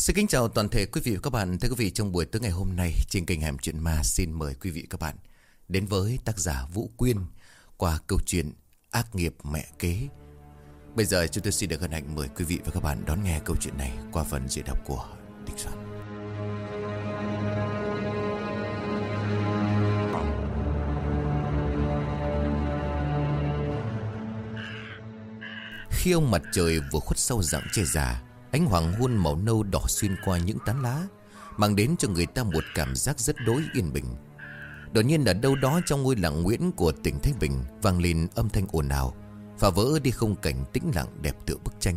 Xin kính chào toàn thể quý vị và các bạn. Thưa quý vị, trong buổi tối ngày hôm nay, trên kênh Hẻm Chuyện Ma xin mời quý vị và các bạn đến với tác giả Vũ Quyên qua câu chuyện Ác nghiệp mẹ kế. Bây giờ chúng tôi xin được hân hạnh mời quý vị và các bạn đón nghe câu chuyện này qua phần diễn đọc của Đình Soạn. Khi ông mặt trời vừa khuất sau rặng che già Ánh hoàng hôn màu nâu đỏ xuyên qua những tán lá, Mang đến cho người ta một cảm giác rất đối yên bình. Đột nhiên ở đâu đó trong ngôi làng Nguyễn của tỉnh Thái Bình Vang lên âm thanh ồn ào, Phá vỡ đi không cảnh tĩnh lặng đẹp tựa bức tranh.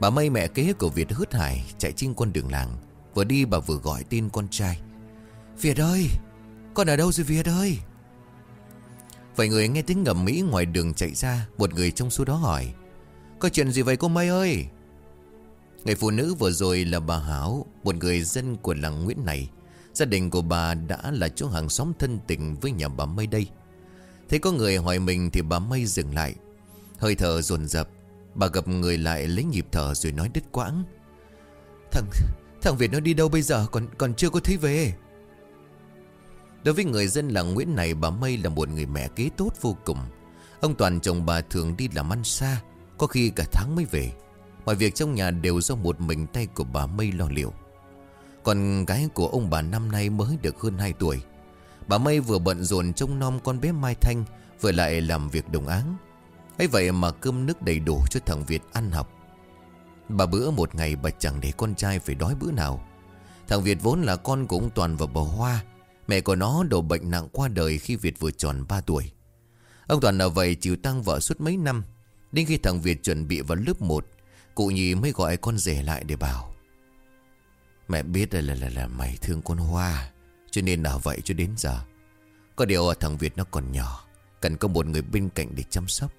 Bà mây mẹ kế của Việt hớt hải Chạy trên con đường làng, Vừa đi bà vừa gọi tên con trai. Việt ơi, Con ở đâu rồi Việt ơi? Vài người nghe tiếng ngầm mỹ ngoài đường chạy ra, Một người trong số đó hỏi. Có chuyện gì vậy cô Mây ơi? Người phụ nữ vừa rồi là bà Hảo, Một người dân của làng Nguyễn này. Gia đình của bà đã là chỗ hàng xóm thân tình với nhà bà Mây đây. Thấy có người hỏi mình thì bà Mây dừng lại. Hơi thở dồn dập, Bà gặp người lại lấy nhịp thở rồi nói đứt quãng. Thằng thằng Việt nó đi đâu bây giờ? Còn còn chưa có thấy về. Đối với người dân làng Nguyễn này, bà Mây là một người mẹ kế tốt vô cùng. Ông Toàn chồng bà thường đi làm ăn xa, Có khi cả tháng mới về. Mọi việc trong nhà đều do một mình tay của bà Mây lo liệu. Còn gái của ông bà năm nay mới được hơn 2 tuổi. Bà Mây vừa bận rộn trông nom con bé Mai Thanh, Vừa lại làm việc đồng áng. Ấy vậy mà cơm nước đầy đủ cho thằng Việt ăn học. Bà bữa một ngày bà chẳng để con trai phải đói bữa nào. Thằng Việt vốn là con của ông Toàn và bà Hoa. Mẹ của nó đổ bệnh nặng qua đời khi Việt vừa tròn 3 tuổi. Ông Toàn ở vậy chịu tăng vợ suốt mấy năm. Đến khi thằng Việt chuẩn bị vào lớp 1 Cụ nhì mới gọi con rể lại để bảo Mẹ biết là, là, là, là mày thương con Hoa Cho nên nào vậy cho đến giờ. Có điều thằng Việt nó còn nhỏ Cần có một người bên cạnh để chăm sóc.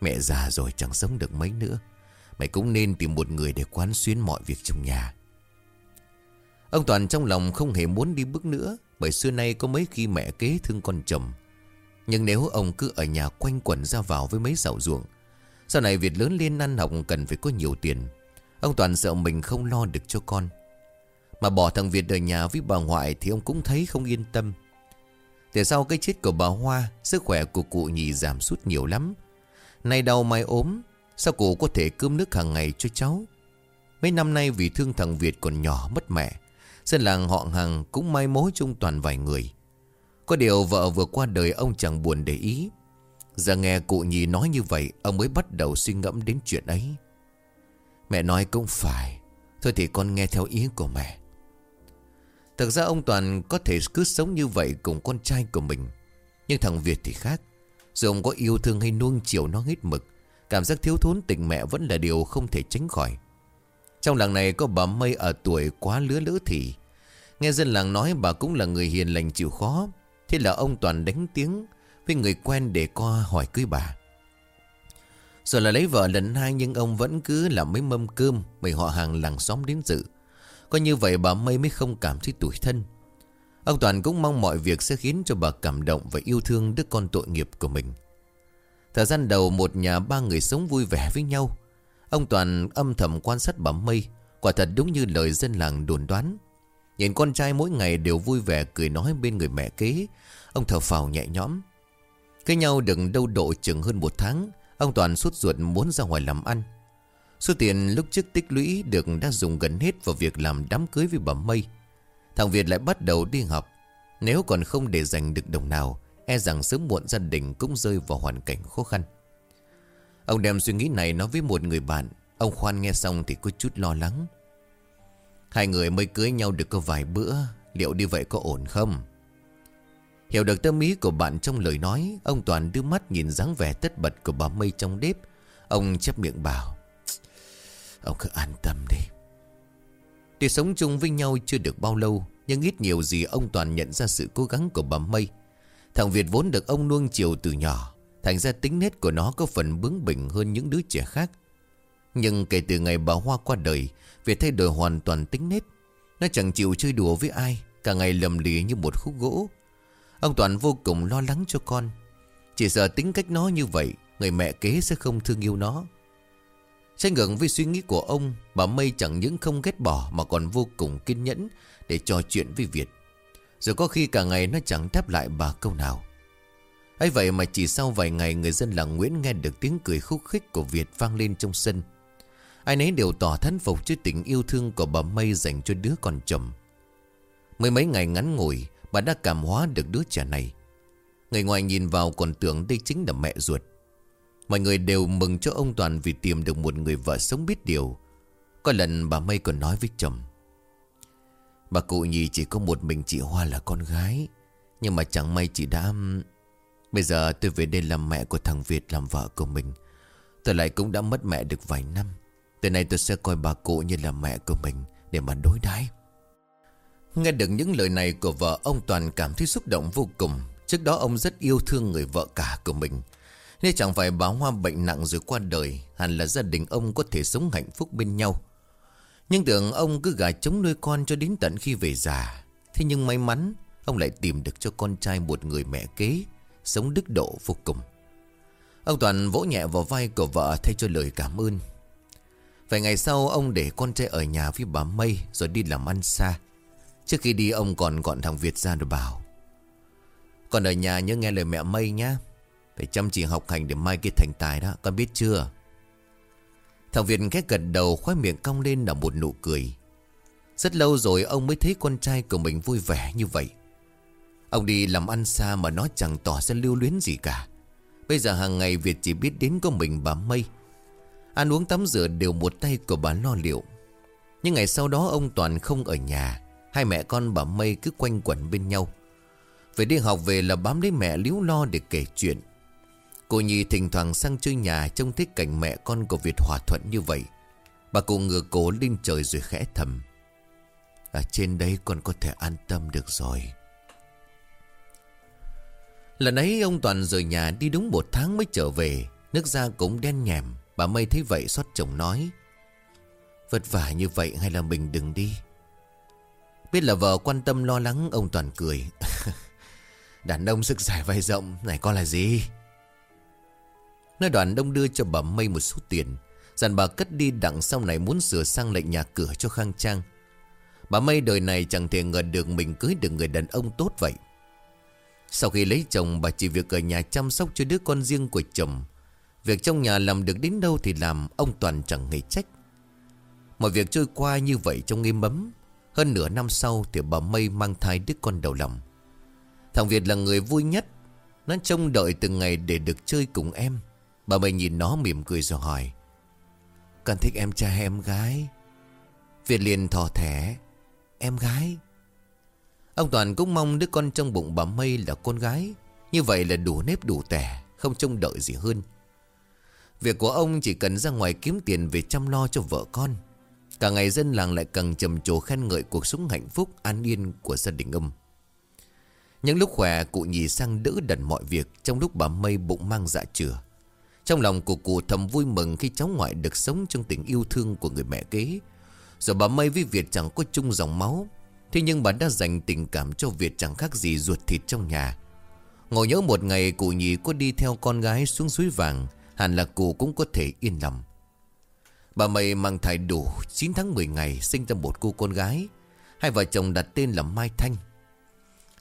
Mẹ già rồi chẳng sống được mấy nữa. Mày cũng nên tìm một người để quán xuyến mọi việc trong nhà. Ông Toàn trong lòng không hề muốn đi bước nữa Bởi xưa nay có mấy khi mẹ kế thương con chồng. Nhưng nếu ông cứ ở nhà quanh quẩn ra vào với mấy sảo ruộng sau này Việt lớn lên ăn học cần phải có nhiều tiền. Ông Toàn sợ mình không lo được cho con. Mà bỏ thằng Việt ở nhà với bà ngoại Thì ông cũng thấy không yên tâm. Từ sau cái chết của bà Hoa, Sức khỏe của cụ nhì giảm sút nhiều lắm. Nay đau mai ốm, Sao cụ có thể cơm nước hàng ngày cho cháu? Mấy năm nay vì thương thằng Việt còn nhỏ mất mẹ Dân làng họ hàng cũng mai mối chung toàn vài người. Có điều vợ vừa qua đời ông chẳng buồn để ý. Giờ nghe cụ nhì nói như vậy, Ông mới bắt đầu suy ngẫm đến chuyện ấy. Mẹ nói cũng phải, Thôi thì con nghe theo ý của mẹ. Thật ra ông Toàn có thể cứ sống như vậy cùng con trai của mình, Nhưng thằng Việt thì khác. Dù ông có yêu thương hay nuông chiều nó hết mực, Cảm giác thiếu thốn tình mẹ vẫn là điều không thể tránh khỏi. Trong làng này có bà Mây ở tuổi quá lứa lữ thì, Nghe dân làng nói bà cũng là người hiền lành chịu khó, Thế là ông Toàn đánh tiếng với người quen để co hỏi cưới bà. Rồi là lấy vợ lần hai nhưng ông vẫn cứ làm mấy mâm cơm mời họ hàng làng xóm đến dự. Có như vậy bà Mây mới không cảm thấy tủi thân. Ông Toàn cũng mong mọi việc sẽ khiến cho bà cảm động và yêu thương đứa con tội nghiệp của mình. Thời gian đầu một nhà ba người sống vui vẻ với nhau. Ông Toàn âm thầm quan sát bà Mây. Quả thật đúng như lời dân làng đồn đoán. Nhìn con trai mỗi ngày đều vui vẻ cười nói bên người mẹ kế. Ông thở phào nhẹ nhõm. Cái nhau đừng đâu độ chừng hơn một tháng, Ông Toàn suốt ruột muốn ra ngoài làm ăn. Số tiền lúc trước tích lũy được đã dùng gần hết vào việc làm đám cưới với bà Mây. Thằng Việt lại bắt đầu đi học. Nếu còn không để dành được đồng nào E rằng sớm muộn gia đình cũng rơi vào hoàn cảnh khó khăn. Ông đem suy nghĩ này nói với một người bạn. Ông Khoan nghe xong thì có chút lo lắng. Hai người mới cưới nhau được có vài bữa, Liệu đi vậy có ổn không? Hiểu được tâm ý của bạn trong lời nói, Ông Toàn đưa mắt nhìn dáng vẻ tất bật của bà Mây trong bếp Ông chép miệng bảo Ông cứ an tâm đi. Tuy sống chung với nhau chưa được bao lâu, Nhưng ít nhiều gì ông Toàn nhận ra sự cố gắng của bà Mây. Thằng Việt vốn được ông nuông chiều từ nhỏ, Thành ra tính nết của nó có phần bướng bỉnh hơn những đứa trẻ khác. Nhưng kể từ ngày bà Hoa qua đời, Việt thay đổi hoàn toàn tính nết. Nó chẳng chịu chơi đùa với ai, Cả ngày lầm lì như một khúc gỗ. Ông Toàn vô cùng lo lắng cho con. Chỉ sợ tính cách nó như vậy, Người mẹ kế sẽ không thương yêu nó. Trái ngược với suy nghĩ của ông, Bà Mây chẳng những không ghét bỏ Mà còn vô cùng kiên nhẫn Để trò chuyện với Việt. Rồi có khi cả ngày nó chẳng đáp lại bà câu nào. Ấy vậy mà chỉ sau vài ngày Người dân làng Nguyễn nghe được tiếng cười khúc khích Của Việt vang lên trong sân. Ai nấy đều tỏ thán phục trước tình yêu thương Của bà Mây dành cho đứa con chồng. Mấy mấy ngày ngắn ngủi Bà đã cảm hóa được đứa trẻ này. Người ngoài nhìn vào còn tưởng đây chính là mẹ ruột. Mọi người đều mừng cho ông Toàn Vì tìm được một người vợ sống biết điều. Có lần bà Mây còn nói với chồng, Bà cụ nhì chỉ có một mình chị Hoa là con gái, Nhưng mà chẳng may chị đã, Bây giờ tôi về đây làm mẹ của thằng Việt Làm vợ của mình. Tôi lại cũng đã mất mẹ được vài năm. Từ nay tôi sẽ coi bà cụ như là mẹ của mình Để mà đối đãi. Nghe được những lời này của vợ, Ông Toàn cảm thấy xúc động vô cùng. Trước đó, ông rất yêu thương người vợ cả của mình. Nếu chẳng phải bà Hoa bệnh nặng rồi qua đời, Hẳn là gia đình ông có thể sống hạnh phúc bên nhau. Nhưng tưởng ông cứ gà chống nuôi con cho đến tận khi về già. Thế nhưng may mắn, Ông lại tìm được cho con trai một người mẹ kế, Sống đức độ vô cùng. Ông Toàn vỗ nhẹ vào vai của vợ Thay cho lời cảm ơn. Vài ngày sau, ông để con trai ở nhà với bà Mây Rồi đi làm ăn xa. Trước khi đi, ông còn gọn thằng Việt ra rồi bảo Còn ở nhà nhớ nghe lời mẹ Mây nhá. Phải chăm chỉ học hành để mai kia thành tài đó, Con biết chưa? Thằng Việt khét gật đầu khoái miệng cong lên là một nụ cười. Rất lâu rồi ông mới thấy con trai của mình vui vẻ như vậy. Ông đi làm ăn xa mà nó chẳng tỏ ra lưu luyến gì cả. Bây giờ hàng ngày Việt chỉ biết đến có mình bà Mây. Ăn uống tắm rửa đều một tay của bà lo liệu. Nhưng ngày sau đó ông Toàn không ở nhà. Hai mẹ con bà Mây cứ quanh quẩn bên nhau. Về đi học về là bám lấy mẹ líu lo để kể chuyện. Cô Nhi thỉnh thoảng sang chơi nhà Trông thấy cảnh mẹ con của Việt hòa thuận như vậy. Bà cụ ngửa cổ lên trời rồi khẽ thầm. Ở trên đấy con có thể an tâm được rồi. Lần ấy ông Toàn rời nhà đi đúng một tháng mới trở về. Nước da cũng đen nhèm. Bà Mây thấy vậy xót chồng nói. Vất vả như vậy hay là mình đừng đi? Biết là vợ quan tâm lo lắng, Ông Toàn cười. Đàn ông sức dài vai rộng, Này con là gì? Nói đoàn đông đưa cho bà Mây một số tiền. Dặn bà cất đi đặng sau này muốn sửa sang lệnh nhà cửa cho khang trang. Bà Mây đời này chẳng thể ngờ được mình cưới được người đàn ông tốt vậy. Sau khi lấy chồng, bà chỉ việc ở nhà chăm sóc cho đứa con riêng của chồng. Việc trong nhà làm được đến đâu thì làm, Ông Toàn chẳng hề trách. Mọi việc trôi qua như vậy trong im ấm hơn nửa năm sau thì bà Mây mang thai đứa con đầu lòng. Thằng Việt là người vui nhất. Nó trông đợi từng ngày để được chơi cùng em. Bà Mây nhìn nó mỉm cười rồi hỏi, Con thích em trai hay em gái? Việt liền thò thẻ, Em gái. Ông Toàn cũng mong đứa con trong bụng bà Mây là con gái. Như vậy là đủ nếp đủ tẻ, Không trông đợi gì hơn. Việc của ông chỉ cần ra ngoài kiếm tiền về chăm lo cho vợ con. Cả ngày dân làng lại càng trầm trồ khen ngợi cuộc sống hạnh phúc, an yên của gia đình ông. Những lúc khỏe, cụ nhì sang đỡ đần mọi việc, trong lúc bà mây bụng mang dạ chừa. Trong lòng của cụ thầm vui mừng khi cháu ngoại được sống trong tình yêu thương của người mẹ kế. Giờ bà mây với Việt chẳng có chung dòng máu. Thế nhưng bà đã dành tình cảm cho Việt chẳng khác gì ruột thịt trong nhà. Ngồi nhớ một ngày, cụ nhì có đi theo con gái xuống suối vàng, Hẳn là cụ cũng có thể yên lòng Bà mày mang thai đủ 9 tháng 10 ngày sinh ra một cô con gái. Hai vợ chồng đặt tên là Mai Thanh.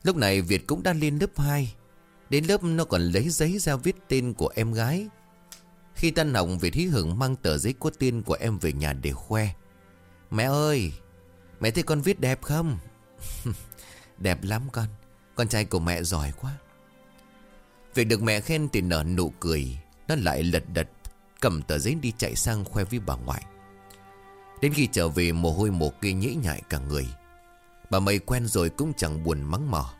Lúc này Việt cũng đã lên lớp 2 Đến lớp nó còn lấy giấy ra viết tên của em gái. Khi tan học, Việt hí hưởng mang tờ giấy có tên của em về nhà để khoe. Mẹ ơi, Mẹ thấy con viết đẹp không? Đẹp lắm con. Con trai của mẹ giỏi quá. Việc được mẹ khen thì nở nụ cười. Nó lại lật đật Cầm tờ giấy đi chạy sang khoe với bà ngoại. Đến khi trở về, mồ hôi mồ kê nhễ nhại cả người. Bà mây quen rồi cũng chẳng buồn mắng mỏ.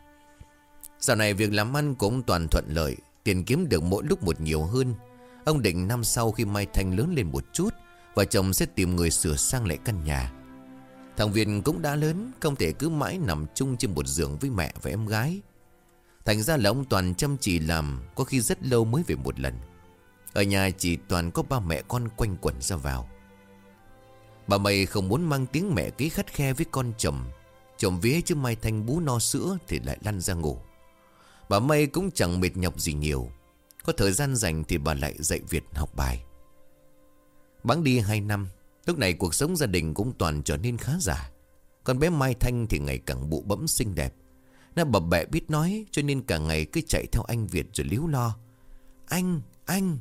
Dạo này việc làm ăn cũng toàn thuận lợi, Tiền kiếm được mỗi lúc một nhiều hơn. Ông định năm sau khi Mai Thanh lớn lên một chút, Vợ chồng sẽ tìm người sửa sang lại căn nhà. Thằng Việt cũng đã lớn, Không thể cứ mãi nằm chung trên một giường với mẹ và em gái. Thành ra là ông Toàn chăm chỉ làm, Có khi rất lâu mới về một lần ở nhà chỉ toàn có ba mẹ con quanh quẩn ra vào. Bà mày không muốn mang tiếng mẹ ký khắt khe với con chồng. Chồng vía chứ Mai Thanh bú no sữa thì lại lăn ra ngủ. Bà mây cũng chẳng mệt nhọc gì nhiều. Có thời gian dành thì bà lại dạy Việt học bài. Bắn đi 2 năm Lúc này cuộc sống gia đình cũng toàn trở nên khá giả. Con bé Mai Thanh thì ngày càng bụ bẫm xinh đẹp. Nó bập bẹ biết nói Cho nên cả ngày cứ chạy theo anh Việt rồi líu lo. Anh, anh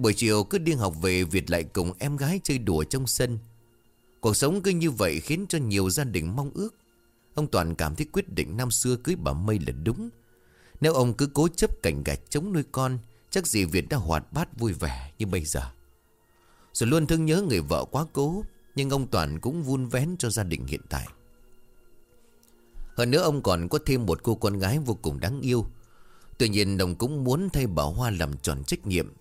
Buổi chiều cứ đi học về Việt lại cùng em gái chơi đùa trong sân. Cuộc sống cứ như vậy khiến cho nhiều gia đình mong ước. Ông Toàn cảm thấy quyết định năm xưa cưới bà Mây là đúng. Nếu ông cứ cố chấp cảnh gạch chống nuôi con, Chắc gì Việt đã hoạt bát vui vẻ như bây giờ. Rồi luôn thương nhớ người vợ quá cố, Nhưng ông Toàn cũng vun vén cho gia đình hiện tại. Hơn nữa ông còn có thêm một cô con gái vô cùng đáng yêu. Tuy nhiên đồng cũng muốn thay bà Hoa làm tròn trách nhiệm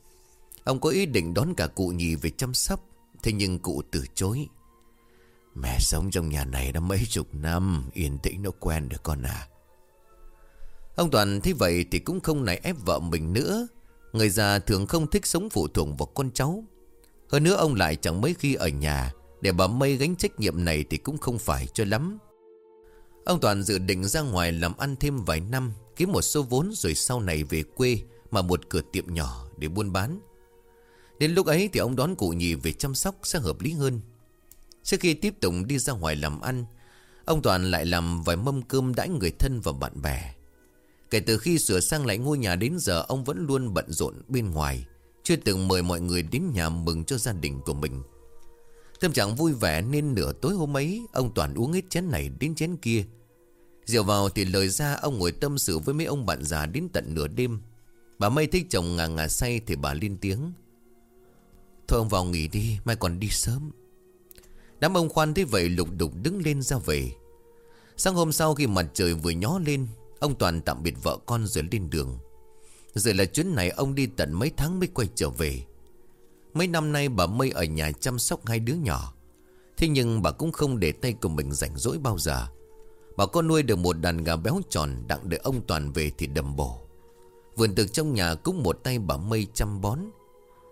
Ông có ý định đón cả cụ nhì về chăm sóc, Thế nhưng cụ từ chối. Mẹ sống trong nhà này đã mấy chục năm, Yên tĩnh nó quen được con à. Ông Toàn thấy vậy thì cũng không nảy ép vợ mình nữa. Người già thường không thích sống phụ thuộc vào con cháu. Hơn nữa ông lại chẳng mấy khi ở nhà, Để bà Mây gánh trách nhiệm này thì cũng không phải cho lắm. Ông Toàn dự định ra ngoài làm ăn thêm vài năm, Kiếm một số vốn rồi sau này về quê Mà một cửa tiệm nhỏ để buôn bán. Đến lúc ấy thì ông đón cụ nhì về chăm sóc sẽ hợp lý hơn. Trước khi tiếp tục đi ra ngoài làm ăn, Ông Toàn lại làm vài mâm cơm đãi người thân và bạn bè. Kể từ khi sửa sang lại ngôi nhà đến giờ, Ông vẫn luôn bận rộn bên ngoài, Chưa từng mời mọi người đến nhà mừng cho gia đình của mình. Tâm trạng vui vẻ nên nửa tối hôm ấy, Ông Toàn uống hết chén này đến chén kia. Rượu vào thì lời ra ông ngồi tâm sự với mấy ông bạn già đến tận nửa đêm. Bà Mây thích chồng ngà ngà say thì bà lên tiếng. Thôi ông vào nghỉ đi, Mai còn đi sớm. Đám ông khoan thấy vậy, lục đục đứng lên ra về. Sáng hôm sau khi mặt trời vừa nhó lên, Ông Toàn tạm biệt vợ con rồi lên đường. Rồi là chuyến này ông đi tận mấy tháng mới quay trở về. Mấy năm nay bà Mây ở nhà chăm sóc hai đứa nhỏ. Thế nhưng bà cũng không để tay của mình rảnh rỗi bao giờ. Bà con nuôi được một đàn gà béo tròn Đặng đợi ông Toàn về thì đầm bổ. Vườn tược trong nhà cũng một tay bà Mây chăm bón.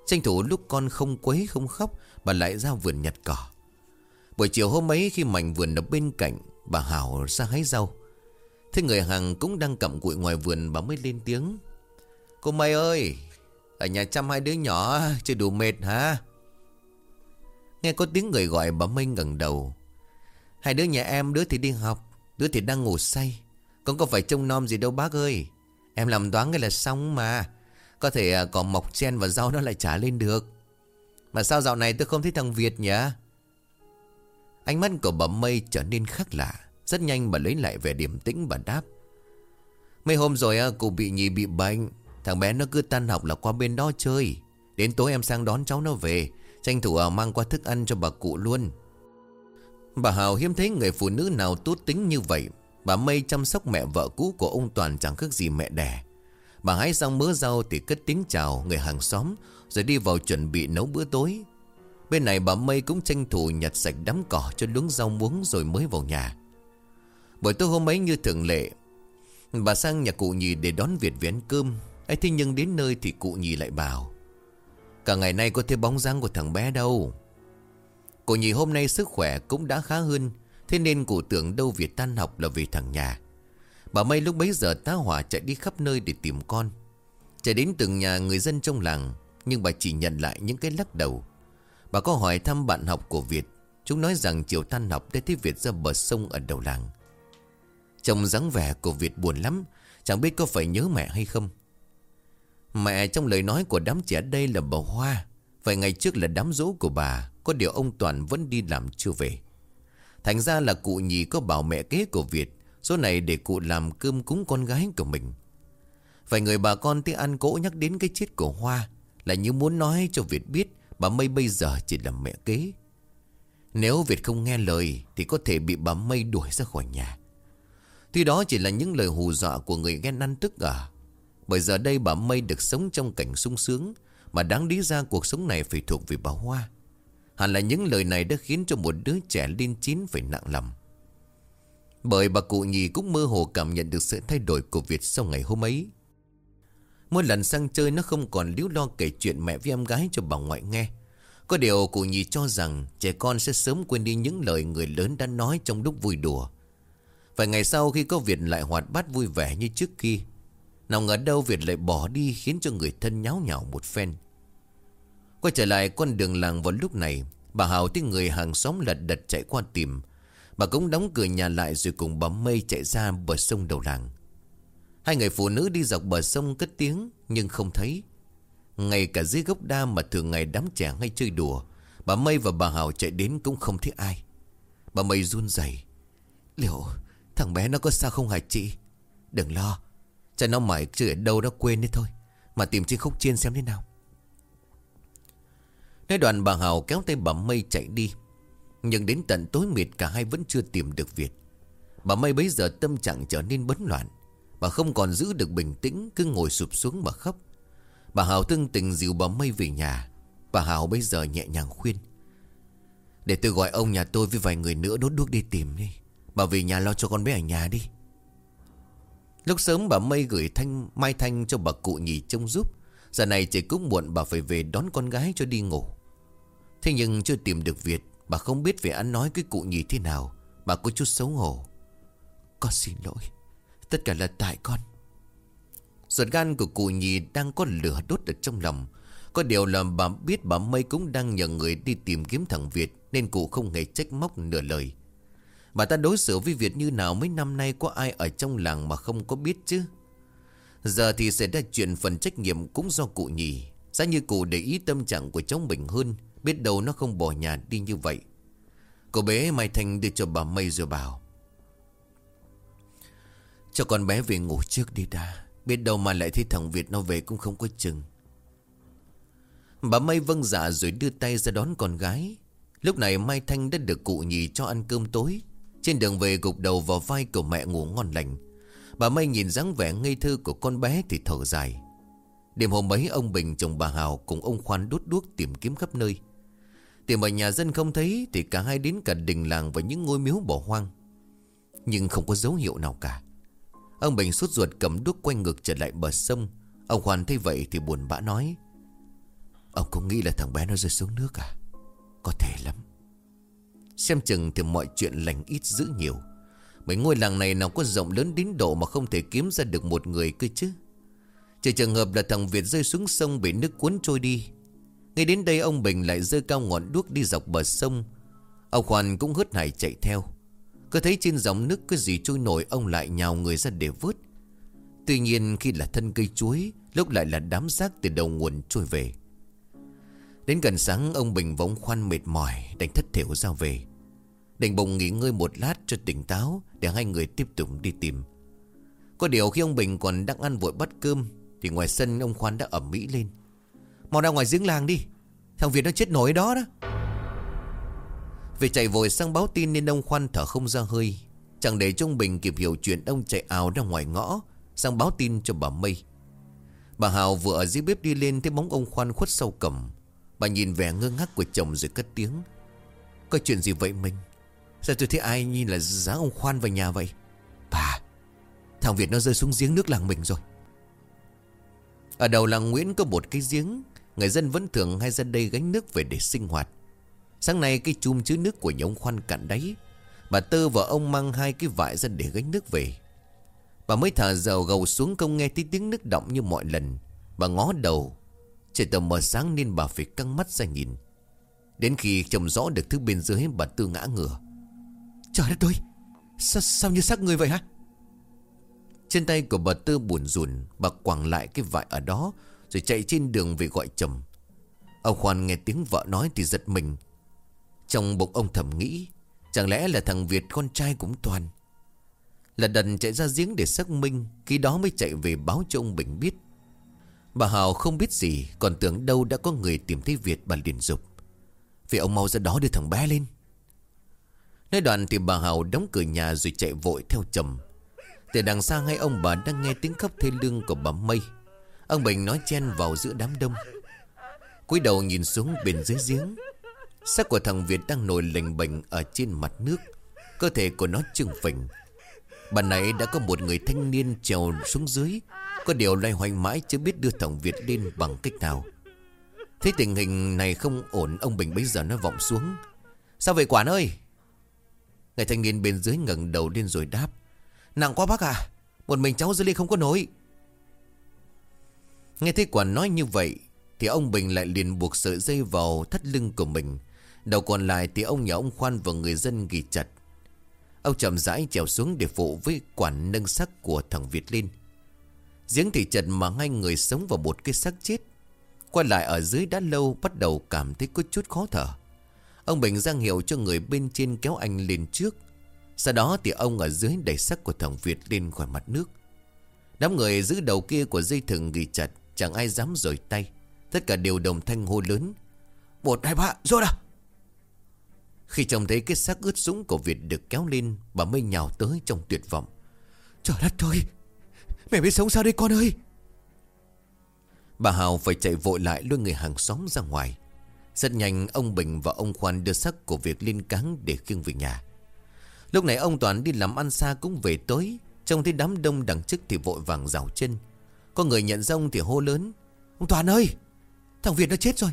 Tranh thủ lúc con không quấy không khóc, Bà lại ra vườn nhặt cỏ. Buổi chiều hôm ấy khi mảnh vườn ở bên cạnh, Bà Hảo ra hái rau. Thế người hàng cũng đang cầm cụi ngoài vườn, Bà mới lên tiếng. Cô May ơi, Ở nhà chăm hai đứa nhỏ, Chưa đủ mệt hả? Nghe có tiếng người gọi, bà Minh ngẩng đầu. Hai đứa nhà em, Đứa thì đi học, Đứa thì đang ngủ say. Con có phải trông nom gì đâu bác ơi. Em làm toán cái là xong mà? Có thể à, còn mọc chen và rau nó lại trả lên được. Mà sao dạo này tôi không thấy thằng Việt nhỉ? Ánh mắt của bà Mây trở nên khác lạ Rất nhanh bà lấy lại vẻ điềm tĩnh bà đáp. Mấy hôm rồi à, cụ bị nhì bị bệnh Thằng bé nó cứ tan học là qua bên đó chơi. Đến tối em sang đón cháu nó về Tranh thủ à, mang qua thức ăn cho bà cụ luôn. Bà Hào hiếm thấy người phụ nữ nào tốt tính như vậy. Bà Mây chăm sóc mẹ vợ cũ của ông Toàn chẳng khác gì mẹ đẻ. Bà hái xong mớ rau thì cất tiếng chào người hàng xóm, Rồi đi vào chuẩn bị nấu bữa tối. Bên này bà Mây cũng tranh thủ nhặt sạch đám cỏ cho luống rau muống rồi mới vào nhà. Buổi tối hôm ấy như thường lệ, Bà sang nhà cụ nhì để đón Việt về ăn cơm. Ấy thế nhưng đến nơi thì cụ nhì lại bảo, Cả ngày nay có thấy bóng dáng của thằng bé đâu. Cụ nhì hôm nay sức khỏe cũng đã khá hơn, Thế nên cụ tưởng đâu Việt tan học là vì thằng nhà. Bà Mây lúc bấy giờ tá hỏa chạy đi khắp nơi để tìm con. Chạy đến từng nhà người dân trong làng, Nhưng bà chỉ nhận lại những cái lắc đầu. Bà có hỏi thăm bạn học của Việt. Chúng nói rằng chiều tan học đã thấy Việt ra bờ sông ở đầu làng. Trông dáng vẻ của Việt buồn lắm, Chẳng biết có phải nhớ mẹ hay không. Mẹ trong lời nói của đám trẻ đây là bà Hoa. Vài ngày trước là đám rỗ của bà, Có điều ông Toàn vẫn đi làm chưa về. Thành ra là cụ nhì có bảo mẹ kế của Việt Số này để cụ làm cơm cúng con gái của mình. Vài người bà con tiếng ăn cỗ nhắc đến cái chết của Hoa Là như muốn nói cho Việt biết Bà Mây bây giờ chỉ là mẹ kế. Nếu Việt không nghe lời Thì có thể bị bà Mây đuổi ra khỏi nhà. Tuy đó chỉ là những lời hù dọa Của người ghen ăn tức à Bởi giờ đây bà Mây được sống trong cảnh sung sướng Mà đáng lý ra cuộc sống này Phải thuộc về bà Hoa. Hẳn là những lời này đã khiến cho một đứa trẻ lên chín phải nặng lòng. Bởi bà cụ nhì cũng mơ hồ cảm nhận được sự thay đổi của Việt sau ngày hôm ấy. Mỗi lần sang chơi nó không còn líu lo kể chuyện mẹ với em gái cho bà ngoại nghe. Có điều cụ nhì cho rằng trẻ con sẽ sớm quên đi những lời người lớn đã nói trong lúc vui đùa. Vài ngày sau khi có Việt lại hoạt bát vui vẻ như trước kia, Nào ngờ đâu Việt lại bỏ đi khiến cho người thân nháo nhào một phen. Quay trở lại con đường làng vào lúc này, Bà Hảo thấy người hàng xóm lật đật chạy qua tìm Bà cũng đóng cửa nhà lại rồi cùng bấm Mây chạy ra bờ sông đầu làng. Hai người phụ nữ đi dọc bờ sông cất tiếng, Nhưng không thấy. Ngay cả dưới gốc đa mà thường ngày đám trẻ hay chơi đùa, Bà Mây và bà Hào chạy đến cũng không thấy ai. Bà Mây run rẩy. Liệu thằng bé nó có sao không hả chị? Đừng lo, Cha nó mãi chưa ở đâu nó quên đấy thôi, Mà tìm trên khúc trên xem thế nào. Nói đoàn bà Hào kéo tay bà Mây chạy đi. Nhưng đến tận tối mịt cả hai vẫn chưa tìm được Việt. Bà Mây bấy giờ tâm trạng trở nên bấn loạn. Bà không còn giữ được bình tĩnh, Cứ ngồi sụp xuống mà khóc. Bà Hào thương tình dìu bà Mây về nhà. Bà Hào bây giờ nhẹ nhàng khuyên. Để tôi gọi ông nhà tôi với vài người nữa đốt đuốc đi tìm đi. Bà về nhà lo cho con bé ở nhà đi. Lúc sớm bà Mây gửi thanh, Mai Thanh cho bà cụ nhì trông giúp. Giờ này trời cũng muộn bà phải về đón con gái cho đi ngủ. Thế nhưng chưa tìm được Việt Bà không biết về ăn nói cái cụ nhì thế nào. Bà có chút xấu hổ. Con xin lỗi. Tất cả là tại con. Ruột gan của cụ nhì đang có lửa đốt ở trong lòng. Có điều là bà biết bà Mây cũng đang nhờ người đi tìm kiếm thằng Việt, Nên cụ không hề trách móc nửa lời. Bà ta đối xử với Việt như nào mấy năm nay có ai ở trong làng mà không có biết chứ? Giờ thì sẽ ra chuyện phần trách nhiệm cũng do cụ nhì. Giá như cụ để ý tâm trạng của cháu mình hơn Biết đâu nó không bỏ nhà đi như vậy. Cô bé Mai Thanh đưa cho bà Mây rồi bảo, Cho con bé về ngủ trước đi đã. Biết đâu mà lại thấy thằng Việt nó về cũng không có chừng. Bà Mây vâng dạ rồi đưa tay ra đón con gái. Lúc này Mai Thanh đã được cụ nhì cho ăn cơm tối. Trên đường về gục đầu vào vai của mẹ ngủ ngon lành. Bà Mây nhìn dáng vẻ ngây thơ của con bé thì thở dài. Đêm hôm ấy, ông Bình chồng bà Hào cùng ông Khoan đốt đuốc tìm kiếm khắp nơi. Tìm ở nhà dân không thấy Thì cả hai đến cả đình làng và những ngôi miếu bỏ hoang. Nhưng không có dấu hiệu nào cả. Ông Bình suốt ruột cầm đuốc quanh ngược trở lại bờ sông. Ông hoàn thấy vậy thì buồn bã nói, Ông có nghĩ là thằng bé nó rơi xuống nước à? Có thể lắm. Xem chừng thì mọi chuyện lành ít dữ nhiều. Mấy ngôi làng này nào có rộng lớn đến độ mà không thể kiếm ra được một người cơ chứ? Chỉ trường hợp là thằng Việt rơi xuống sông bị nước cuốn trôi đi ngay đến đây ông Bình lại dơ cao ngọn đuốc đi dọc bờ sông. Ông Khoan cũng hớt hải chạy theo. Cứ thấy trên dòng nước cái gì trôi nổi, Ông lại nhào người ra để vớt. Tuy nhiên khi là thân cây chuối, Lúc lại là đám rác từ đầu nguồn trôi về. Đến gần sáng, ông Bình vóng Khoan mệt mỏi, Đành thất thiểu ra về. Đành bồng nghỉ ngơi một lát cho tỉnh táo Để hai người tiếp tục đi tìm. Có điều khi ông Bình còn đang ăn vội bắt cơm, Thì ngoài sân ông Khoan đã ẩm mỹ lên. Mau ra ngoài giếng làng đi. Thằng Việt nó chết nổi đó đó. Vì chạy vội sang báo tin nên ông Khoan thở không ra hơi. Chẳng để Trung Bình kịp hiểu chuyện, Ông chạy ảo ra ngoài ngõ, Sang báo tin cho bà Mây. Bà Hào vừa ở dưới bếp đi lên Thấy bóng ông Khoan khuất sau cầm. Bà nhìn vẻ ngơ ngác của chồng rồi cất tiếng. Có chuyện gì vậy mình Sao tôi thấy ai nhìn là giá ông Khoan vào nhà vậy? Bà, Thằng Việt nó rơi xuống giếng nước làng mình rồi. Ở đầu làng Nguyễn có một cái giếng. Người dân vẫn thường hay ra đây gánh nước về để sinh hoạt. Sáng nay cái chum chứa nước của nhà ông khoan cạn đáy. Bà Tơ và ông mang hai cái vải ra để gánh nước về. Bà mới thả dầu gầu xuống không nghe tiếng tiếng nước động như mọi lần. Bà ngó đầu. Trời tờ mờ sáng nên bà phải căng mắt ra nhìn. Đến khi trông rõ được thứ bên dưới bà Tư ngã ngửa. Trời đất ơi! Sao, sao như xác người vậy hả? Trên tay của bà Tư buồn rùn Bà quẳng lại cái vải ở đó rồi chạy trên đường về gọi chồng. Ông Khoan nghe tiếng vợ nói thì giật mình. Trong bụng ông thầm nghĩ, Chẳng lẽ là thằng Việt con trai cũng toàn? Là đần chạy ra giếng để xác minh, Khi đó mới chạy về báo cho ông Bình biết. Bà Hào không biết gì, Còn tưởng đâu đã có người tìm thấy Việt bà liền dục. Vì ông mau ra đó đưa thằng bé lên. Nói đoạn thì bà Hào đóng cửa nhà rồi chạy vội theo chồng. Từ đằng xa ngay ông bà đang nghe tiếng khóc thê lương của bà Mây. Ông Bình nói chen vào giữa đám đông. Cúi đầu nhìn xuống bên dưới giếng. Xác của thằng Việt đang nổi lềnh bềnh ở trên mặt nước. Cơ thể của nó trừng phình. Bạn này đã có một người thanh niên trèo xuống dưới. Có điều loay hoay mãi chưa biết đưa thằng Việt lên bằng cách nào. Thấy tình hình này không ổn, Ông Bình bây giờ nó vọng xuống. Sao vậy quản ơi? Người thanh niên bên dưới ngẩng đầu lên rồi đáp. Nặng quá bác à Một mình cháu dưới lên không có nổi. Nghe thấy quản nói như vậy, Thì ông Bình lại liền buộc sợi dây vào thắt lưng của mình. Đầu còn lại thì ông nhà ông Khoan và người dân ghi chặt. Ông chậm rãi trèo xuống để phụ với quản nâng sắc của thằng Việt Linh. Giếng thì chật mà ngay người sống vào một cái xác chết. Qua lại ở dưới đã lâu, bắt đầu cảm thấy có chút khó thở. Ông Bình giang hiệu cho người bên trên kéo anh lên trước. Sau đó thì ông ở dưới đẩy xác của thằng Việt lên khỏi mặt nước. Đám người giữ đầu kia của dây thừng ghi chặt. Chẳng ai dám rời tay. Tất cả đều đồng thanh hô lớn. Một, hai, ba, rồi nào. Khi trông thấy cái xác ướt sũng của Việt được kéo lên, Bà mới nhào tới trong tuyệt vọng. Trời đất ơi! Mẹ biết sống sao đây con ơi? Bà Hào phải chạy vội lại lôi người hàng xóm ra ngoài. Rất nhanh, ông Bình và ông Khoan đưa xác của Việt lên cáng để khiêng về nhà. Lúc này ông Toàn đi làm ăn xa cũng về tới. Trông thấy đám đông đằng trước thì vội vàng rào chân. Có người nhận ra ông thì hô lớn Ông Toàn ơi Thằng Việt nó chết rồi.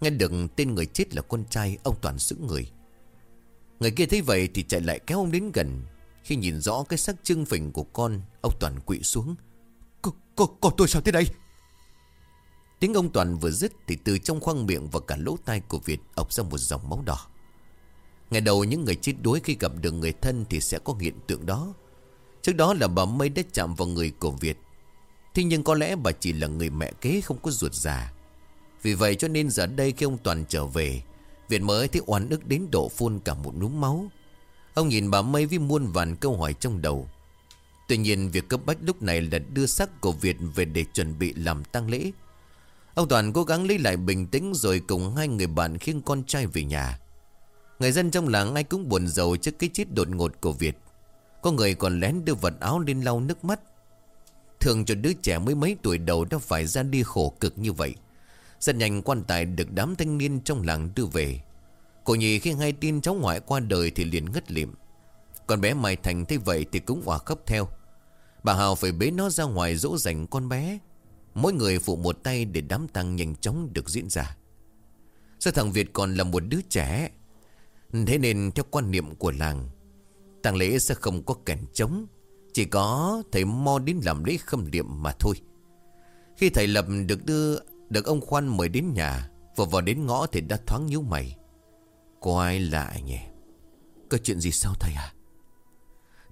Nghe được tên người chết là con trai Ông Toàn sững người. Người kia thấy vậy thì chạy lại kéo ông đến gần. Khi nhìn rõ cái xác trưng phình của con Ông Toàn quỵ xuống có con, con tôi sao thế đây? Tiếng ông Toàn vừa dứt Thì từ trong khoang miệng và cả lỗ tai của Việt ọc ra một dòng máu đỏ. Ngày đầu những người chết đuối khi gặp được người thân Thì sẽ có hiện tượng đó. Trước đó là bà Mây đã chạm vào người của Việt. Thế nhưng có lẽ bà chỉ là người mẹ kế không có ruột già. Vì vậy cho nên giờ đây khi ông Toàn trở về, Việt mới thấy oan ức đến độ phun cả một núm máu. Ông nhìn bà Mây với muôn vàn câu hỏi trong đầu. Tuy nhiên việc cấp bách lúc này là đưa xác của Việt về để chuẩn bị làm tang lễ. Ông Toàn cố gắng lấy lại bình tĩnh rồi cùng hai người bạn khiêng con trai về nhà. Người dân trong làng ai cũng buồn rầu trước cái chết đột ngột của Việt. Có người còn lén đưa vật áo lên lau nước mắt. Thường cho đứa trẻ mới mấy tuổi đầu đã phải ra đi khổ cực như vậy. Rất nhanh quan tài được đám thanh niên trong làng đưa về. Cô nhì khi nghe tin cháu ngoại qua đời thì liền ngất liệm Còn bé Mai Thành thấy vậy thì cũng hòa khóc theo. Bà Hào phải bế nó ra ngoài dỗ dành con bé. Mỗi người phụ một tay để đám tang nhanh chóng được diễn ra. Sao thằng Việt còn là một đứa trẻ. Thế nên theo quan niệm của làng tang lễ sẽ không có kèn trống, Chỉ có thầy mo đến làm lễ khâm niệm mà thôi. Khi thầy Lập được đưa, Được ông Khoan mời đến nhà Vừa vào đến ngõ thì đã thoáng nhíu mày. Có ai lạ nhỉ? Có chuyện gì sao thầy à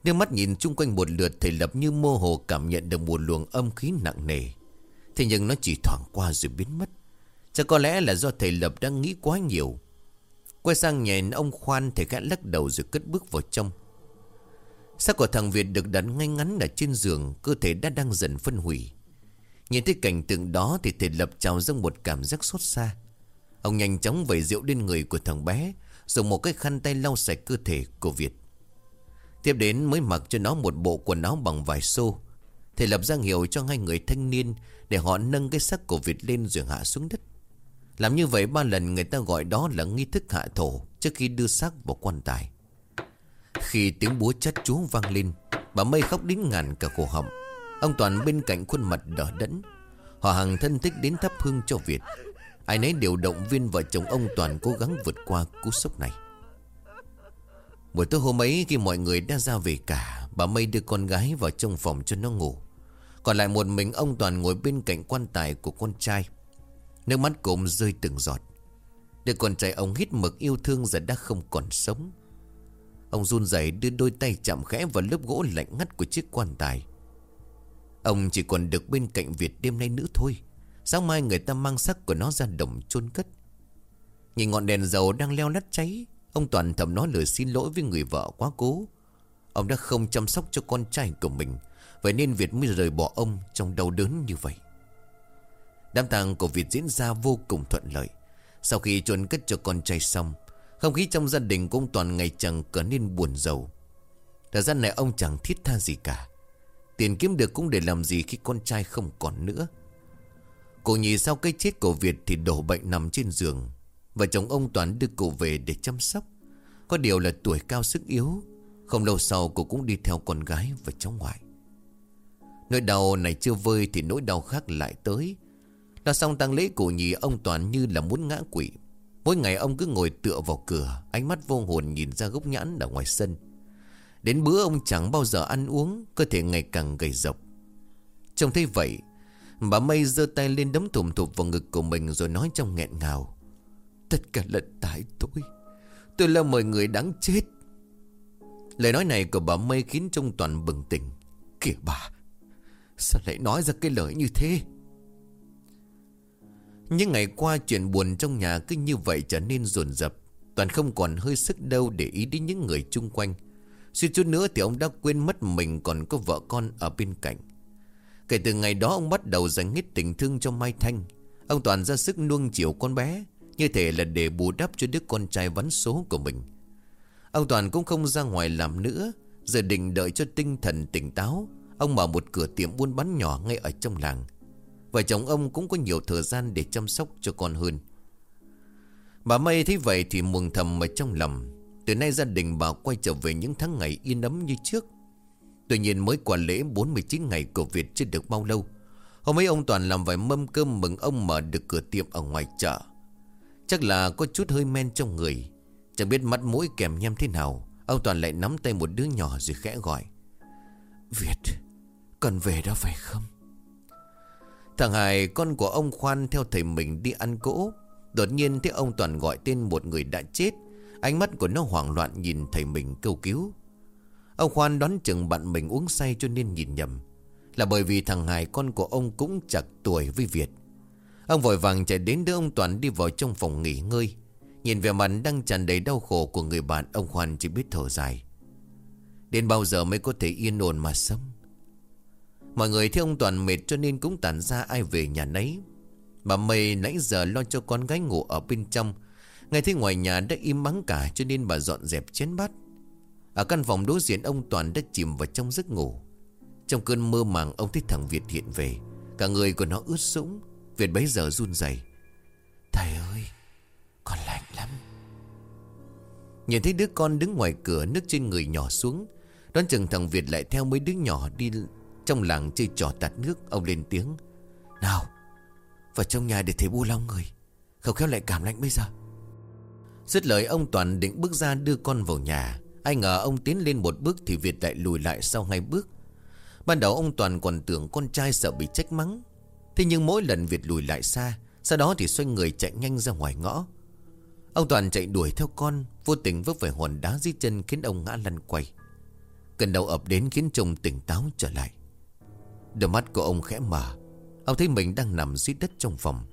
Đưa mắt nhìn chung quanh một lượt, Thầy Lập như mơ hồ cảm nhận được một luồng âm khí nặng nề. Thế nhưng nó chỉ thoảng qua rồi biến mất. Chắc có lẽ là do thầy Lập đang nghĩ quá nhiều. Quay sang nhìn ông Khoan, Thầy gã lắc đầu rồi cất bước vào trong. Xác của thằng Việt được đặt ngay ngắn ở trên giường, Cơ thể đã đang dần phân hủy. Nhìn thấy cảnh tượng đó Thì thể Lập trào ra một cảm giác xót xa. Ông nhanh chóng vẩy rượu lên người của thằng bé, Dùng một cái khăn tay lau sạch cơ thể của Việt. Tiếp đến mới mặc cho nó một bộ quần áo bằng vải xô. Thể lập ra hiệu cho hai người thanh niên Để họ nâng cái xác của Việt lên rồi hạ xuống đất. Làm như vậy ba lần người ta gọi đó là nghi thức hạ thổ Trước khi đưa xác vào quan tài. Khi tiếng búa chát chúa vang lên, Bà mây khóc đến ngàn cả cổ họng. Ông Toàn bên cạnh khuôn mặt đỏ đẫn. Họ hàng thân thích đến thắp hương cho Việt. Ai nấy đều động viên vợ chồng ông Toàn cố gắng vượt qua cú sốc này. Buổi tối hôm ấy, khi mọi người đã ra về cả, Bà Mây đưa con gái vào trong phòng cho nó ngủ. Còn lại một mình ông Toàn ngồi bên cạnh quan tài của con trai. Nước mắt cũng rơi từng giọt. Đứa con trai ông hít mực yêu thương giờ đã không còn sống. Ông run rẩy đưa đôi tay chạm khẽ vào lớp gỗ lạnh ngắt của chiếc quan tài. Ông chỉ còn được bên cạnh Việt đêm nay nữa thôi. Sáng mai người ta mang xác của nó ra đồng chôn cất. Nhìn ngọn đèn dầu đang leo lắt cháy, Ông Toàn thầm nói lời xin lỗi với người vợ quá cố. Ông đã không chăm sóc cho con trai của mình, Vậy nên Việt mới rời bỏ ông trong đau đớn như vậy. Đám tang của Việt diễn ra vô cùng thuận lợi. Sau khi chôn cất cho con trai xong không khí trong gia đình cũng toàn ngày chẳng trở nên buồn giàu Thời gian này ông chẳng thiết tha gì cả. Tiền kiếm được cũng để làm gì khi con trai không còn nữa. Cô nhì sau cái chết của Việt thì đổ bệnh nằm trên giường. Và chồng ông Toàn đưa cô về để chăm sóc. Có điều là tuổi cao sức yếu. Không lâu sau cô cũng đi theo con gái và cháu ngoại. Nỗi đau này chưa vơi thì nỗi đau khác lại tới. Là xong tang lễ cổ nhì, ông Toàn như là muốn ngã quỷ Mỗi ngày ông cứ ngồi tựa vào cửa Ánh mắt vô hồn nhìn ra gốc nhãn ở ngoài sân Đến bữa ông chẳng bao giờ ăn uống Cơ thể ngày càng gầy rộc Trông thấy vậy Bà Mây giơ tay lên đấm thùm thụp vào ngực của mình rồi nói trong nghẹn ngào. Tất cả là tại tôi. Tôi là mọi người đáng chết. Lời nói này của bà Mây khiến trong toàn bừng tỉnh. Kìa bà, sao lại nói ra cái lời như thế? Những ngày qua chuyện buồn trong nhà cứ như vậy trở nên dồn dập. Toàn không còn hơi sức đâu để ý đến những người chung quanh. Suy chút nữa thì ông đã quên mất mình còn có vợ con ở bên cạnh. Kể từ ngày đó ông bắt đầu dành hết tình thương cho Mai Thanh. Ông Toàn ra sức nuông chiều con bé, Như thể là để bù đắp cho đứa con trai vắn số của mình. Ông Toàn cũng không ra ngoài làm nữa, Giờ định đợi cho tinh thần tỉnh táo, Ông mở một cửa tiệm buôn bán nhỏ ngay ở trong làng. Vợ chồng ông cũng có nhiều thời gian để chăm sóc cho con hơn. Bà Mây thấy vậy thì mừng thầm ở trong lòng. Từ nay gia đình bà quay trở về những tháng ngày yên ấm như trước. Tuy nhiên mới qua lễ 49 ngày của Việt chưa được bao lâu. Hôm ấy ông Toàn làm vài mâm cơm mừng ông mở được cửa tiệm ở ngoài chợ. Chắc là có chút hơi men trong người. Chẳng biết mắt mũi kèm nhem thế nào, Ông Toàn lại nắm tay một đứa nhỏ rồi khẽ gọi. Việt cần về đó phải không? Thằng Hải, con của ông Khoan theo thầy mình đi ăn cỗ. Đột nhiên thấy ông Toàn gọi tên một người đã chết. Ánh mắt của nó hoảng loạn nhìn thầy mình kêu cứu. Ông Khoan đoán chừng bạn mình uống say cho nên nhìn nhầm. Là bởi vì thằng Hải, con của ông cũng chặt tuổi với Việt. Ông vội vàng chạy đến đưa ông Toàn đi vào trong phòng nghỉ ngơi. Nhìn vẻ mặt đang tràn đầy đau khổ của người bạn, Ông Khoan chỉ biết thở dài. Đến bao giờ mới có thể yên ổn mà sống? Mọi người thấy ông Toàn mệt cho nên cũng tản ra ai về nhà nấy. Bà Mây nãy giờ lo cho con gái ngủ ở bên trong. Ngay thấy ngoài nhà đã im mắng cả cho nên bà dọn dẹp chén bát. Ở căn phòng đối diện ông Toàn đã chìm vào trong giấc ngủ. Trong cơn mơ màng ông thấy thằng Việt hiện về. Cả người của nó ướt sũng. Việt bấy giờ run rẩy. Thầy ơi, Con lạnh lắm. Nhìn thấy đứa con đứng ngoài cửa, Nước trên người nhỏ xuống. Đoán chừng thằng Việt lại theo mấy đứa nhỏ đi trong làng chơi trò tạt nước, Ông lên tiếng. Nào, vào trong nhà để thấy bu long người Không khéo lại cảm lạnh bây giờ. Dứt lời, ông Toàn định bước ra đưa con vào nhà. Ai ngờ ông tiến lên một bước Thì Việt lại lùi lại sau hai bước. Ban đầu ông Toàn còn tưởng con trai sợ bị trách mắng. Thế nhưng mỗi lần Việt lùi lại xa, Sau đó thì xoay người chạy nhanh ra ngoài ngõ. Ông Toàn chạy đuổi theo con, Vô tình vấp phải hòn đá dưới chân Khiến ông ngã lăn quay. Cơn đầu ập đến khiến chồng tỉnh táo trở lại. Đôi mắt của ông khẽ mở. Ông thấy mình đang nằm dưới đất trong phòng.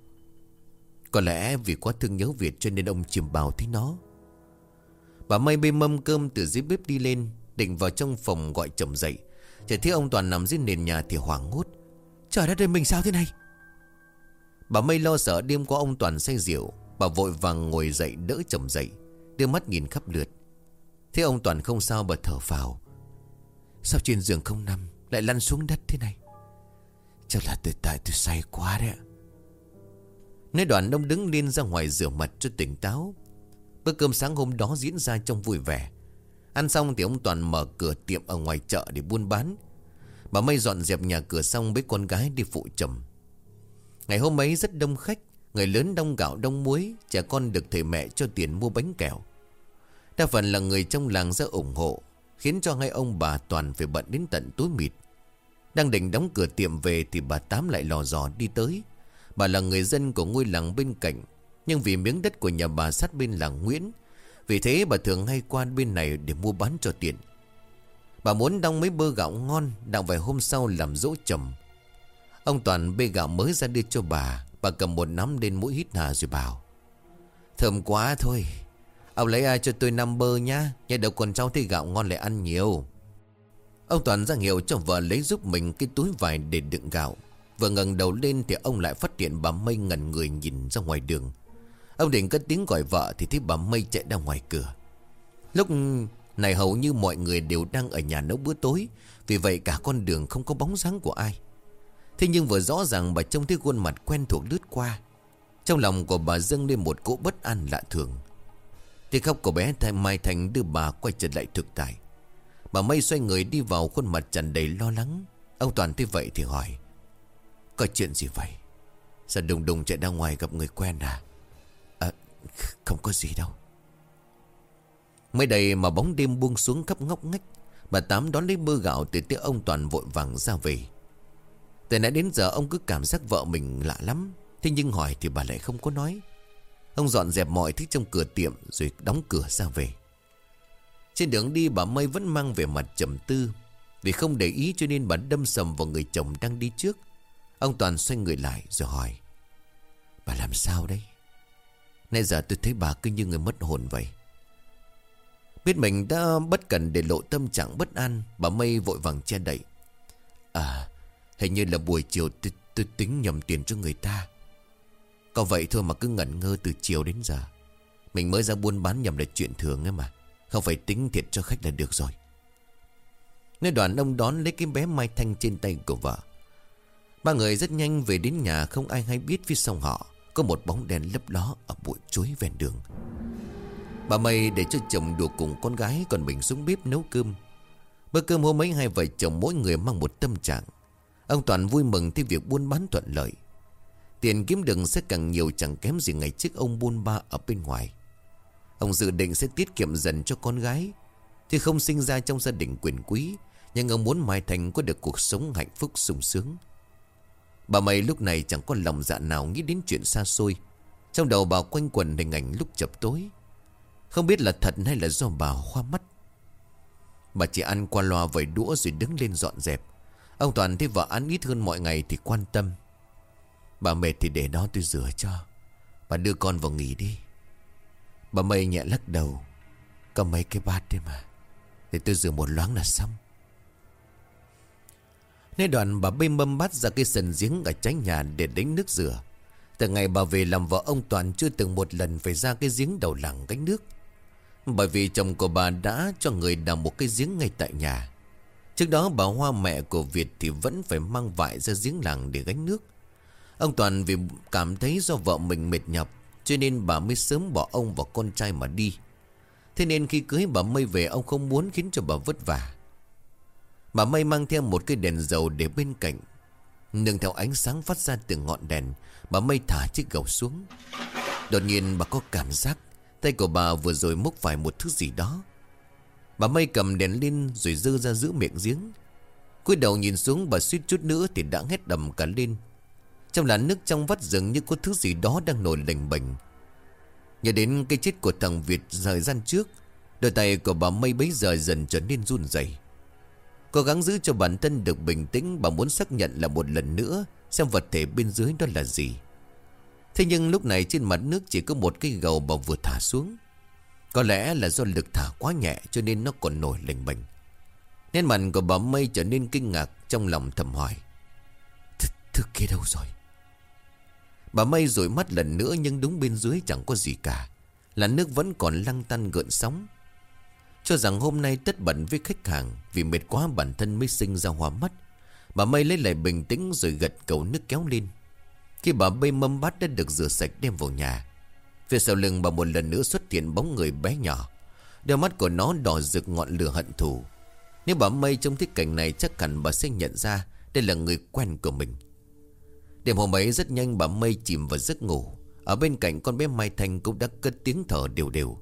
Có lẽ vì quá thương nhớ Việt cho nên ông chìm bào thấy nó. Bà May bê mâm cơm từ dưới bếp đi lên, Định vào trong phòng gọi chồng dậy. Chỉ thấy ông Toàn nằm dưới nền nhà thì hoảng hốt. Trời đất ơi, mình sao thế này? Bà Mây lo sợ đêm qua ông Toàn say rượu. Bà vội vàng ngồi dậy đỡ chồng dậy. Đưa mắt nhìn khắp lượt. Thế ông Toàn không sao bà thở phào. Sao trên giường không nằm, Lại lăn xuống đất thế này? Chắc là từ tại tôi say quá đấy. Nơi đoạn ông đứng lên ra ngoài rửa mặt cho tỉnh táo. Bữa cơm sáng hôm đó diễn ra trong vui vẻ. Ăn xong thì ông Toàn mở cửa tiệm ở ngoài chợ để buôn bán. Bà Mây dọn dẹp nhà cửa xong với con gái đi phụ chồng. Ngày hôm ấy rất đông khách, Người lớn đông gạo đông muối, Trẻ con được thầy mẹ cho tiền mua bánh kẹo. Đa phần là người trong làng ra ủng hộ, Khiến cho hai ông bà Toàn phải bận đến tận tối mịt đang định đóng cửa tiệm về thì bà Tám lại lò dò đi tới. Bà là người dân của ngôi làng bên cạnh. Nhưng vì miếng đất của nhà bà sát bên làng Nguyễn. Vì thế bà thường hay qua bên này để mua bán cho tiện. Bà muốn đong mấy bơ gạo ngon đặng vài hôm sau làm dỗ chồng. Ông Toàn bê gạo mới ra đưa cho bà. Bà cầm một nắm lên mũi hít hà rồi bảo. Thơm quá thôi. Ông lấy ai cho tôi năm bơ nhá. Nhà đầu còn cháu thấy gạo ngon lại ăn nhiều. Ông Toàn ra hiệu cho vợ lấy giúp mình cái túi vải để đựng gạo. Vừa ngẩng đầu lên thì ông lại phát hiện bà Mây ngẩn người nhìn ra ngoài đường. Ông định cất tiếng gọi vợ thì thấy bà Mây chạy ra ngoài cửa. Lúc này hầu như mọi người đều đang ở nhà nấu bữa tối. Vì vậy cả con đường không có bóng dáng của ai. Thế nhưng vừa rõ ràng bà trông thấy khuôn mặt quen thuộc lướt qua. Trong lòng của bà dâng lên một cỗ bất an lạ thường. Tiếng khóc của bé Mai Thành đưa bà quay trở lại thực tại. Bà Mây xoay người đi vào khuôn mặt tràn đầy lo lắng. Ông Toàn thấy vậy thì hỏi, Có chuyện gì vậy? Sao đùng đùng chạy ra ngoài gặp người quen à? À không có gì đâu. Mới đây mà bóng đêm buông xuống khắp ngóc ngách, Bà Tám đón lấy mưa gạo từ tiếng ông Toàn vội vàng ra về. Từ nãy đến giờ ông cứ cảm giác vợ mình lạ lắm, Thế nhưng hỏi thì bà lại không có nói. Ông dọn dẹp mọi thứ trong cửa tiệm Rồi đóng cửa ra về. Trên đường đi bà Mây vẫn mang về mặt trầm tư. Vì không để ý cho nên bà đâm sầm vào người chồng đang đi trước. Ông Toàn xoay người lại rồi hỏi Bà làm sao đấy Nãy giờ tôi thấy bà cứ như người mất hồn vậy. Biết mình đã bất cần để lộ tâm trạng bất an Bà Mây vội vàng che đậy. À Hình như là buổi chiều tôi, tôi tính nhầm tiền cho người ta. Có vậy thôi mà cứ ngẩn ngơ từ chiều đến giờ. Mình mới ra buôn bán nhầm là chuyện thường ấy mà. Không phải tính thiệt cho khách là được rồi. Nơi đoàn ông đón lấy cái bé Mai Thanh trên tay của vợ. Ba người rất nhanh về đến nhà, Không ai hay biết phía sau họ Có một bóng đèn lấp ló ở bụi chuối ven đường. Bà Mây để cho chồng đùa cùng con gái, Còn mình xuống bếp nấu cơm. Bữa cơm hôm ấy hai vợ chồng mỗi người mang một tâm trạng. Ông Toàn vui mừng khi việc buôn bán thuận lợi. Tiền kiếm được sẽ càng nhiều chẳng kém gì ngày trước ông buôn ba ở bên ngoài. Ông dự định sẽ tiết kiệm dần cho con gái. Thì không sinh ra trong gia đình quyền quý, Nhưng ông muốn Mai Thành có được cuộc sống hạnh phúc sung sướng. Bà mày lúc này chẳng có lòng dạ nào nghĩ đến chuyện xa xôi. Trong đầu bà quanh quần hình ảnh lúc chập tối. Không biết là thật hay là do bà hoa mắt. Bà chỉ ăn qua loa vẩy đũa rồi đứng lên dọn dẹp. Ông Toàn thấy vợ ăn ít hơn mọi ngày thì quan tâm. Bà mệt thì để đó tôi rửa cho. Bà đưa con vào nghỉ đi. Bà mây nhẹ lắc đầu. Có mấy cái bát đấy mà. Để tôi rửa một loáng là xong. Nên đoạn bà bê mâm bát ra cái sân giếng ở trái nhà để đánh nước rửa. Từ ngày bà về làm vợ ông Toàn chưa từng một lần phải ra cái giếng đầu làng gánh nước. Bởi vì chồng của bà đã cho người đào một cái giếng ngay tại nhà. Trước đó bà Hoa mẹ của Việt thì vẫn phải mang vải ra giếng làng để gánh nước. Ông Toàn vì cảm thấy do vợ mình mệt nhọc cho nên bà mới sớm bỏ ông và con trai mà đi. Thế nên khi cưới bà Mây về ông không muốn khiến cho bà vất vả. Bà Mây mang theo một cái đèn dầu để bên cạnh. Nương theo ánh sáng phát ra từ ngọn đèn, bà Mây thả chiếc gầu xuống. Đột nhiên bà có cảm giác tay của bà vừa rồi múc phải một thứ gì đó. Bà mây cầm đèn lên rồi dơ ra giữa miệng giếng cúi đầu nhìn xuống bà suýt chút nữa thì đã hét đầm cả lên trong làn nước trong vắt dường như có thứ gì đó đang nổi lềnh bềnh Nhớ đến cái chết của thằng Việt thời gian trước, Đôi tay của bà mây bấy giờ dần trở nên run rẩy. Cố gắng giữ cho bản thân được bình tĩnh, Bà muốn xác nhận là một lần nữa, Xem vật thể bên dưới đó là gì Thế nhưng lúc này trên mặt nước chỉ có một cái gầu bà vừa thả xuống có lẽ là do lực thả quá nhẹ cho nên nó còn nổi lềnh bềnh. Nên mặt của bà Mây trở nên kinh ngạc trong lòng thầm hỏi. Thứ kia đâu rồi? Bà Mây rồi mắt lần nữa nhưng đúng bên dưới chẳng có gì cả. Là nước vẫn còn lăng tăn gợn sóng. Cho rằng hôm nay tất bận với khách hàng, vì mệt quá bản thân mới sinh ra hoa mắt. Bà Mây lấy lại bình tĩnh rồi gật cầu nước kéo lên. Khi bà bê mâm bát đã được rửa sạch đem vào nhà, Phía sau lưng bà một lần nữa xuất hiện bóng người bé nhỏ Đôi mắt của nó đỏ rực ngọn lửa hận thù Nếu bà Mây trong thấy cảnh này chắc hẳn bà sẽ nhận ra Đây là người quen của mình Đêm hôm ấy rất nhanh bà Mây chìm vào giấc ngủ. Ở bên cạnh con bé Mai Thanh cũng đã cất tiếng thở đều đều.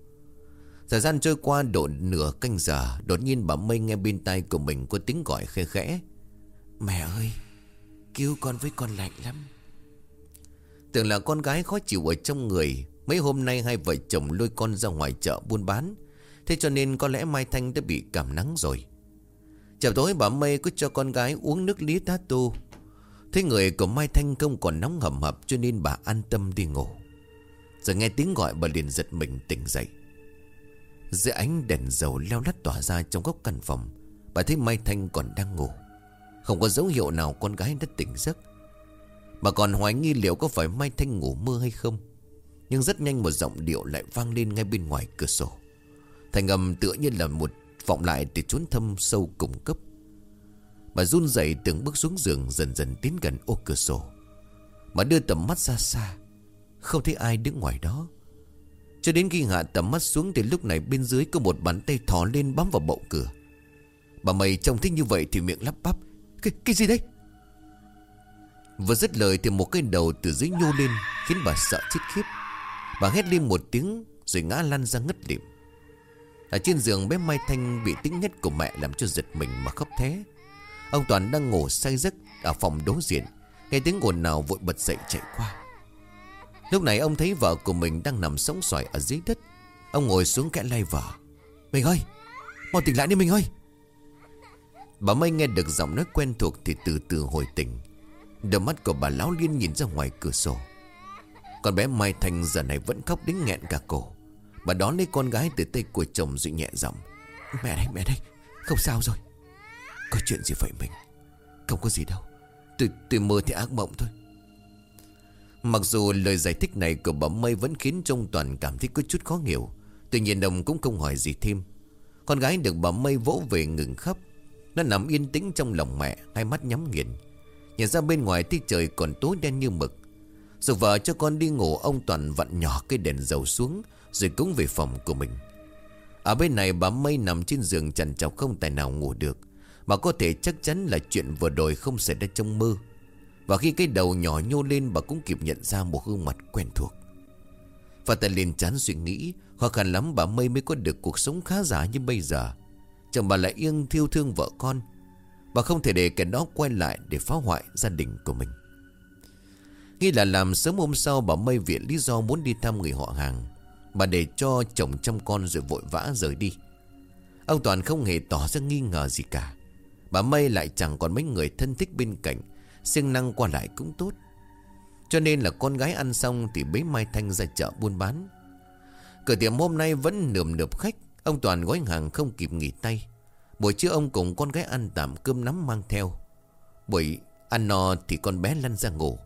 Thời gian trôi qua độ nửa canh giờ Đột nhiên bà Mây nghe bên tai của mình có tiếng gọi khe khẽ. Mẹ ơi Cứu con với con lạnh lắm. Tưởng là con gái khó chịu ở trong người Mấy hôm nay hai vợ chồng lôi con ra ngoài chợ buôn bán. Thế cho nên có lẽ Mai Thanh đã bị cảm nắng rồi. Chào tối bà Mây cứ cho con gái uống nước lý tá tu Thế người của Mai Thanh không còn nóng hầm hập Cho nên bà an tâm đi ngủ. Rồi nghe tiếng gọi bà liền giật mình tỉnh dậy. Giữa ánh đèn dầu leo lắt tỏa ra trong góc căn phòng, Bà thấy Mai Thanh còn đang ngủ. Không có dấu hiệu nào con gái đã tỉnh giấc. Bà còn hoài nghi liệu có phải Mai Thanh ngủ mơ hay không. Nhưng rất nhanh một giọng điệu lại vang lên ngay bên ngoài cửa sổ. Thành âm tựa như là một vọng lại từ chốn thâm sâu cùng cấp. Bà run rẩy từng bước xuống giường dần dần tiến gần ô cửa sổ. Bà đưa tầm mắt ra xa. Không thấy ai đứng ngoài đó. Cho đến khi hạ tầm mắt xuống Thì lúc này bên dưới có một bàn tay thò lên bám vào bậu cửa. Bà mày trông thích như vậy thì miệng lắp bắp Cái, cái gì đấy Vừa dứt lời thì một cái đầu từ dưới nhô lên Khiến bà sợ chết khiếp. Bà hét lên một tiếng Rồi ngã lăn ra ngất lịm. Ở trên giường bé Mai Thanh bị tiếng hét của mẹ Làm cho giật mình mà khóc thế Ông Toàn đang ngủ say giấc Ở phòng đối diện. Nghe tiếng ồn nào vội bật dậy chạy qua. Lúc này ông thấy vợ của mình đang nằm sống xoài ở dưới đất. Ông ngồi xuống kẽ lay vợ. Mình ơi, Mau tỉnh lại đi mình ơi. Bà Mây nghe được giọng nói quen thuộc Thì từ từ hồi tỉnh. Đôi mắt của bà Lão Liên nhìn ra ngoài cửa sổ. Con bé Mai Thành giờ này vẫn khóc đến nghẹn cả cổ. Bà đón lấy con gái từ tay của chồng rồi nhẹ giọng, Mẹ đây mẹ đây, Không sao rồi. Có chuyện gì vậy mình Không có gì đâu. Tôi, tôi mơ thì ác mộng thôi. Mặc dù lời giải thích này của bà Mây vẫn khiến trong toàn cảm thấy có chút khó hiểu. Tuy nhiên đồng cũng không hỏi gì thêm. Con gái được bà Mây vỗ về ngừng khóc. Nó nằm yên tĩnh trong lòng mẹ Hai mắt nhắm nghiền. Nhìn ra bên ngoài tiết trời còn tối đen như mực. Rồi vợ cho con đi ngủ Ông Toàn vặn nhỏ cây đèn dầu xuống Rồi cũng về phòng của mình. Ở bên này bà Mây nằm trên giường chằn trọc không tài nào ngủ được. Mà có thể chắc chắn là chuyện vừa rồi không xảy ra trong mơ. Và khi cái đầu nhỏ nhô lên, bà cũng kịp nhận ra một gương mặt quen thuộc. Và ta liền chán suy nghĩ, Khó khăn lắm bà Mây mới có được cuộc sống khá giả như bây giờ. Chồng bà lại yên thiêu thương vợ con. Bà không thể để kẻ đó quay lại để phá hoại gia đình của mình. Nghĩ là làm sớm hôm sau bà Mây viện lý do muốn đi thăm người họ hàng. Bà để cho chồng chăm con rồi vội vã rời đi. Ông Toàn không hề tỏ ra nghi ngờ gì cả. Bà Mây lại chẳng còn mấy người thân thích bên cạnh, siêng năng qua lại cũng tốt. Cho nên là con gái ăn xong Thì bế Mai Thanh ra chợ buôn bán. Cửa tiệm hôm nay vẫn nườm nượp khách, Ông Toàn gói hàng không kịp nghỉ tay. Buổi trưa ông cùng con gái ăn tạm cơm nắm mang theo. Buổi ăn no thì con bé lăn ra ngủ.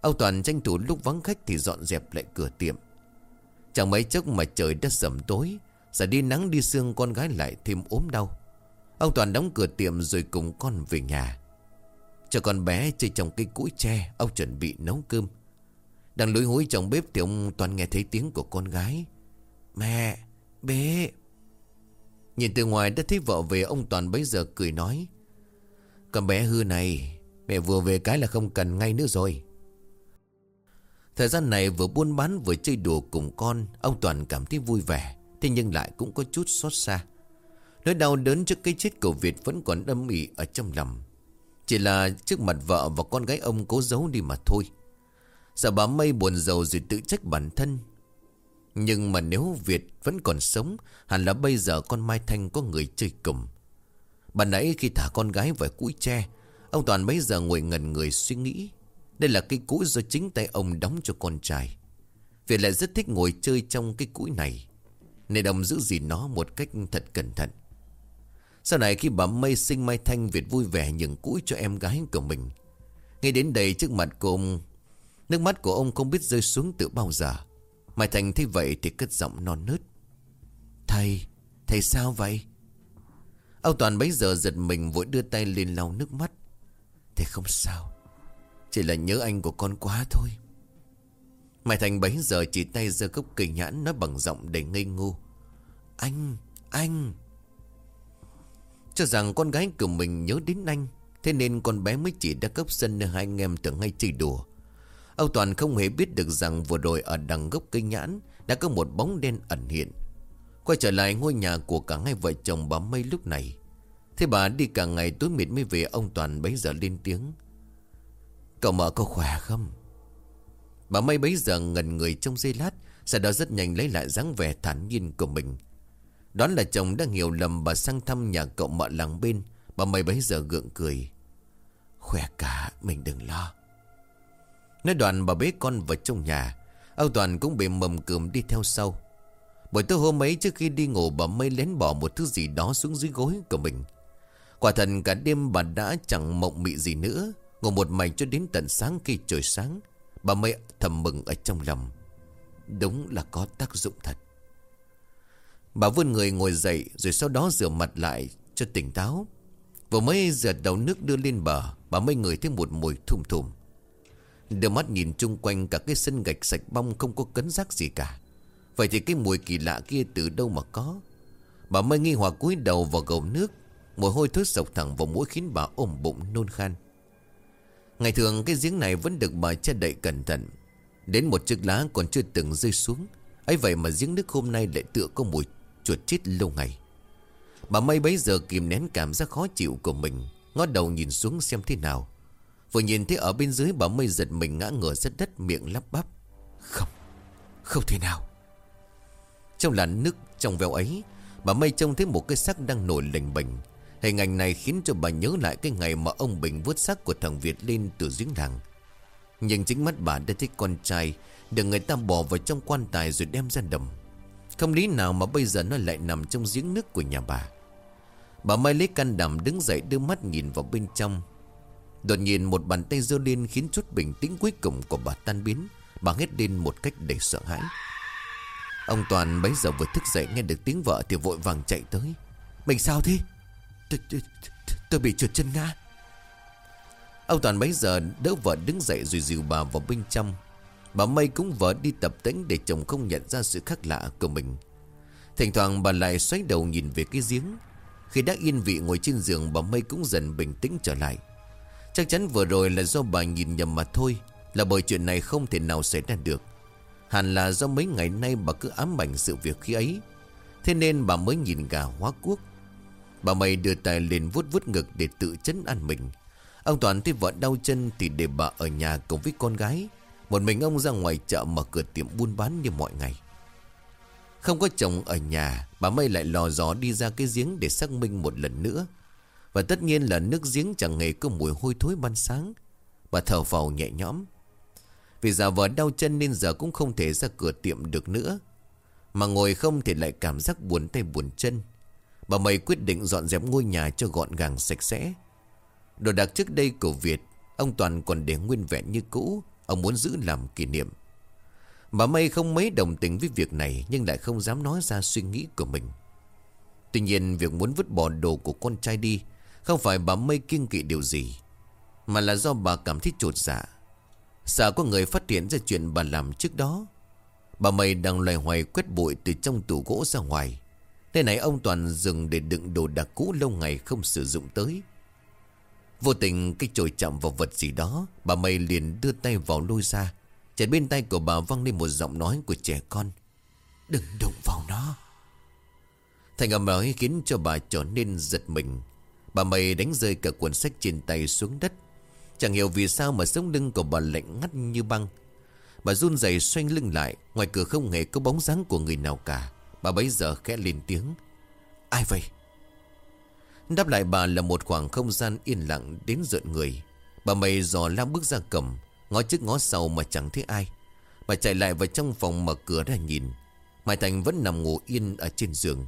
Ông Toàn tranh thủ lúc vắng khách thì dọn dẹp lại cửa tiệm. Chẳng mấy chốc mà trời đã sầm tối, Giờ đi nắng đi sương con gái lại thêm ốm đau. Ông Toàn đóng cửa tiệm rồi cùng con về nhà. Cho con bé chơi trong cây củi tre Ông chuẩn bị nấu cơm. Đang lối hối trong bếp thì ông Toàn nghe thấy tiếng của con gái. Mẹ, bé. Nhìn từ ngoài đã thấy vợ về Ông Toàn bấy giờ cười nói Con bé hư này Mẹ vừa về cái là không cần ngay nữa rồi. Thời gian này vừa buôn bán vừa chơi đùa cùng con Ông Toàn cảm thấy vui vẻ Thế nhưng lại cũng có chút xót xa. Nỗi đau đớn trước cái chết của Việt Vẫn còn đâm ỉ ở trong lòng. Chỉ là trước mặt vợ và con gái ông cố giấu đi mà thôi. Sợ bà mây buồn rầu rồi tự trách bản thân. Nhưng mà nếu Việt vẫn còn sống, Hẳn là bây giờ con Mai Thanh có người chơi cùng. Bà nãy khi thả con gái vào cũi tre, Ông Toàn bấy giờ ngồi ngần người suy nghĩ. Đây là cái cũi do chính tay ông đóng cho con trai. Việt lại rất thích ngồi chơi trong cái cũi này. Nên ông giữ gìn nó một cách thật cẩn thận. Sau này khi bà Mây sinh Mai Thanh Việt vui vẻ nhường cũi cho em gái của mình. Ngay đến đây trước mặt của ông Nước mắt của ông không biết rơi xuống từ bao giờ. Mai Thanh thấy vậy thì cất giọng non nớt. Thầy, thầy sao vậy? Ông Toàn bấy giờ giật mình vội đưa tay lên lau nước mắt. Thầy không sao Chỉ là nhớ anh của con quá thôi. Mai Thành bấy giờ chỉ tay giơ cốc cây nhãn Nói bằng giọng đầy ngây ngô. Anh, anh! Cho rằng con gái của mình nhớ đến anh Thế nên con bé mới chỉ đã cấp sân Nơi hai anh em tưởng hay chơi đùa. Âu Toàn không hề biết được rằng Vừa rồi ở đằng gốc cây nhãn Đã có một bóng đen ẩn hiện. Quay trở lại ngôi nhà của cả hai vợ chồng bà Mây lúc này. Thế bà đi cả ngày tối mịt mới về, Ông Toàn bấy giờ lên tiếng. Cậu mở có khỏe không? Bà Mây bấy giờ ngần người trong giây lát, Sau đó rất nhanh lấy lại dáng vẻ thản nhiên của mình. Đoán là chồng đang hiểu lầm bà sang thăm nhà cậu mợ làng bên. Bà mày bấy giờ gượng cười. Khỏe cả, mình đừng lo. Nói đoạn bà bế con vào trong nhà. Ông Toàn cũng bị mầm cườm đi theo sau. Buổi tối hôm ấy, trước khi đi ngủ, bà mây lén bỏ một thứ gì đó xuống dưới gối của mình. Quả thật, cả đêm bà đã chẳng mộng mị gì nữa. Ngủ một mảnh cho đến tận sáng khi trời sáng, Bà mây thầm mừng ở trong lòng. Đúng là có tác dụng thật. Bà vươn người ngồi dậy Rồi sau đó rửa mặt lại cho tỉnh táo. Vừa mới giật đầu nước đưa lên bờ, Bà mới ngửi thấy một mùi thùm thùm. Đưa mắt nhìn chung quanh, cả cái sân gạch sạch bong không có cấn rác gì cả. Vậy thì cái mùi kỳ lạ kia từ đâu mà có? Bà mới nghi hoặc cúi đầu vào gầu nước. Mùi hôi thối sộc thẳng vào mũi khiến bà ôm bụng nôn khan. Ngày thường, cái giếng này vẫn được bà che đậy cẩn thận. Đến một chiếc lá còn chưa từng rơi xuống. Ấy vậy mà giếng nước hôm nay lại tựa có mùi chuột chết lâu ngày. Bà mây bấy giờ kìm nén cảm giác khó chịu của mình, Ngó đầu nhìn xuống xem thế nào. Vừa nhìn thấy ở bên dưới, bà mây giật mình ngã ngửa rất đất, miệng lắp bắp. Không Không thể nào. Trong làn nước trong veo ấy, Bà mây trông thấy một cái xác đang nổi lềnh bềnh. Hình ảnh này khiến cho bà nhớ lại cái ngày mà ông Bình vớt xác của thằng Việt lên từ giếng làng. Nhưng chính mắt bà đã thấy con trai Được người ta bỏ vào trong quan tài rồi đem ra đầm. Không lý nào mà bây giờ nó lại nằm trong giếng nước của nhà bà. Bà Mai lấy can đảm đứng dậy đưa mắt nhìn vào bên trong. Đột nhiên một bàn tay giơ lên khiến chút bình tĩnh cuối cùng của bà tan biến. Bà hét lên một cách để sợ hãi. Ông Toàn bấy giờ vừa thức dậy nghe được tiếng vợ thì vội vàng chạy tới. Mình sao thế? Tôi, tôi, tôi bị trượt chân ngã. Ông Toàn bấy giờ đỡ vợ đứng dậy rồi dìu bà vào bên trong. Bà Mây cũng vợ đi tập tĩnh để chồng không nhận ra sự khác lạ của mình. Thỉnh thoảng bà lại xoay đầu nhìn về cái giếng. Khi đã yên vị ngồi trên giường, bà Mây cũng dần bình tĩnh trở lại. Chắc chắn vừa rồi là do bà nhìn nhầm mà thôi, Là bởi chuyện này không thể nào xảy ra được. Hẳn là do mấy ngày nay bà cứ ám ảnh sự việc khi ấy. Thế nên bà mới nhìn gà hóa quốc Bà mày đưa tay lên vuốt vuốt ngực để tự chấn an mình. Ông Toàn thấy vợ đau chân thì để bà ở nhà cùng với con gái. Một mình ông ra ngoài chợ mở cửa tiệm buôn bán như mọi ngày. Không có chồng ở nhà, Bà mây lại lò gió đi ra cái giếng để xác minh một lần nữa. Và tất nhiên là nước giếng chẳng hề có mùi hôi thối ban sáng. Bà thở vào nhẹ nhõm. Vì giờ vợ đau chân nên giờ cũng không thể ra cửa tiệm được nữa. Mà ngồi không thì lại cảm giác buồn tay buồn chân. Bà mây quyết định dọn dẹp ngôi nhà cho gọn gàng sạch sẽ. Đồ đạc trước đây của Việt, Ông Toàn còn để nguyên vẹn như cũ. Ông muốn giữ làm kỷ niệm. Bà Mây không mấy đồng tình với việc này, Nhưng lại không dám nói ra suy nghĩ của mình. Tuy nhiên, việc muốn vứt bỏ đồ của con trai đi Không phải bà Mây kiêng kỵ điều gì, Mà là do bà cảm thấy trột dạ. Sợ có người phát hiện ra chuyện bà làm trước đó. Bà Mây đang loài hoài quét bụi từ trong tủ gỗ ra ngoài. Nơi này ông Toàn dừng để đựng đồ đạc cũ lâu ngày không sử dụng tới. Vô tình cái chổi chạm vào vật gì đó, Bà Mây liền đưa tay vào lôi ra. Chợt bên tay của bà văng lên một giọng nói của trẻ con. Đừng đụng vào nó. Thành âm nói khiến cho bà trở nên giật mình. Bà Mây đánh rơi cả cuốn sách trên tay xuống đất. Chẳng hiểu vì sao mà sống lưng của bà lạnh ngắt như băng. Bà run rẩy xoay lưng lại, Ngoài cửa không hề có bóng dáng của người nào cả. Bà bấy giờ khẽ lên tiếng. Ai vậy? Đáp lại bà là một khoảng không gian yên lặng đến rợn người. Bà mày dò la bước ra cầm, Ngó trước ngó sau mà chẳng thấy ai. Bà chạy lại vào trong phòng mở cửa ra nhìn. Mai Thành vẫn nằm ngủ yên ở trên giường.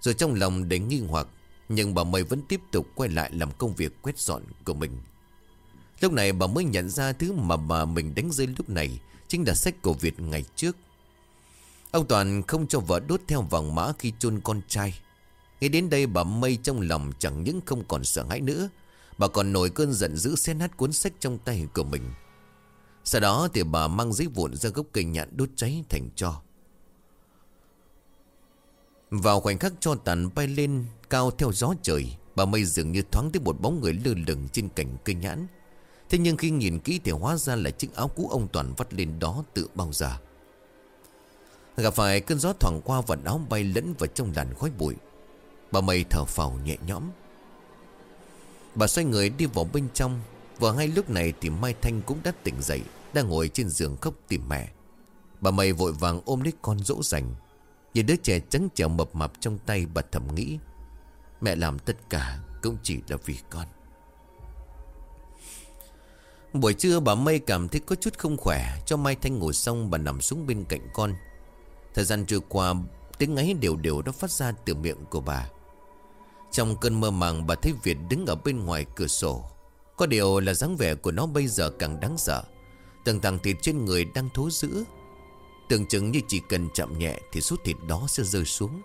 Rồi trong lòng đầy nghi hoặc, Nhưng bà mày vẫn tiếp tục quay lại làm công việc quét dọn của mình. Lúc này bà mới nhận ra thứ mà bà mình đánh rơi lúc này Chính là sách của Việt ngày trước. Ông Toàn không cho vợ đốt theo vàng mã khi chôn con trai. Nghe đến đây bà mây trong lòng chẳng những không còn sợ hãi nữa, Bà còn nổi cơn giận dữ xé nát cuốn sách trong tay của mình. Sau đó thì bà mang giấy vụn ra gốc cây nhạn đốt cháy thành cho. Vào khoảnh khắc cho tàn bay lên, cao theo gió trời, Bà mây dường như thoáng thấy một bóng người lơ lửng trên cành cây nhãn. Thế nhưng khi nhìn kỹ thì hóa ra là chiếc áo cũ ông Toàn vắt lên đó tự bao giờ Gặp phải cơn gió thoảng qua và áo bay lẫn vào trong làn khói bụi. Bà mây thở phào nhẹ nhõm. Bà xoay người đi vào bên trong. Và ngay lúc này thì Mai Thanh cũng đã tỉnh dậy, Đang ngồi trên giường khóc tìm mẹ. Bà mây vội vàng ôm lấy con dỗ dành. Nhìn đứa trẻ trắng trẻo mập mạp trong tay bà thầm nghĩ, Mẹ làm tất cả cũng chỉ là vì con. Buổi trưa bà Mây cảm thấy có chút không khỏe, Cho Mai Thanh ngồi xong bà nằm xuống bên cạnh con. Thời gian trôi qua, Tiếng ấy đều đều đã phát ra từ miệng của bà. Trong cơn mơ màng, bà thấy Việt đứng ở bên ngoài cửa sổ. Có điều là dáng vẻ của nó bây giờ càng đáng sợ. Từng thằng thịt trên người đang thối dữ Tưởng chừng như chỉ cần chạm nhẹ Thì số thịt đó sẽ rơi xuống.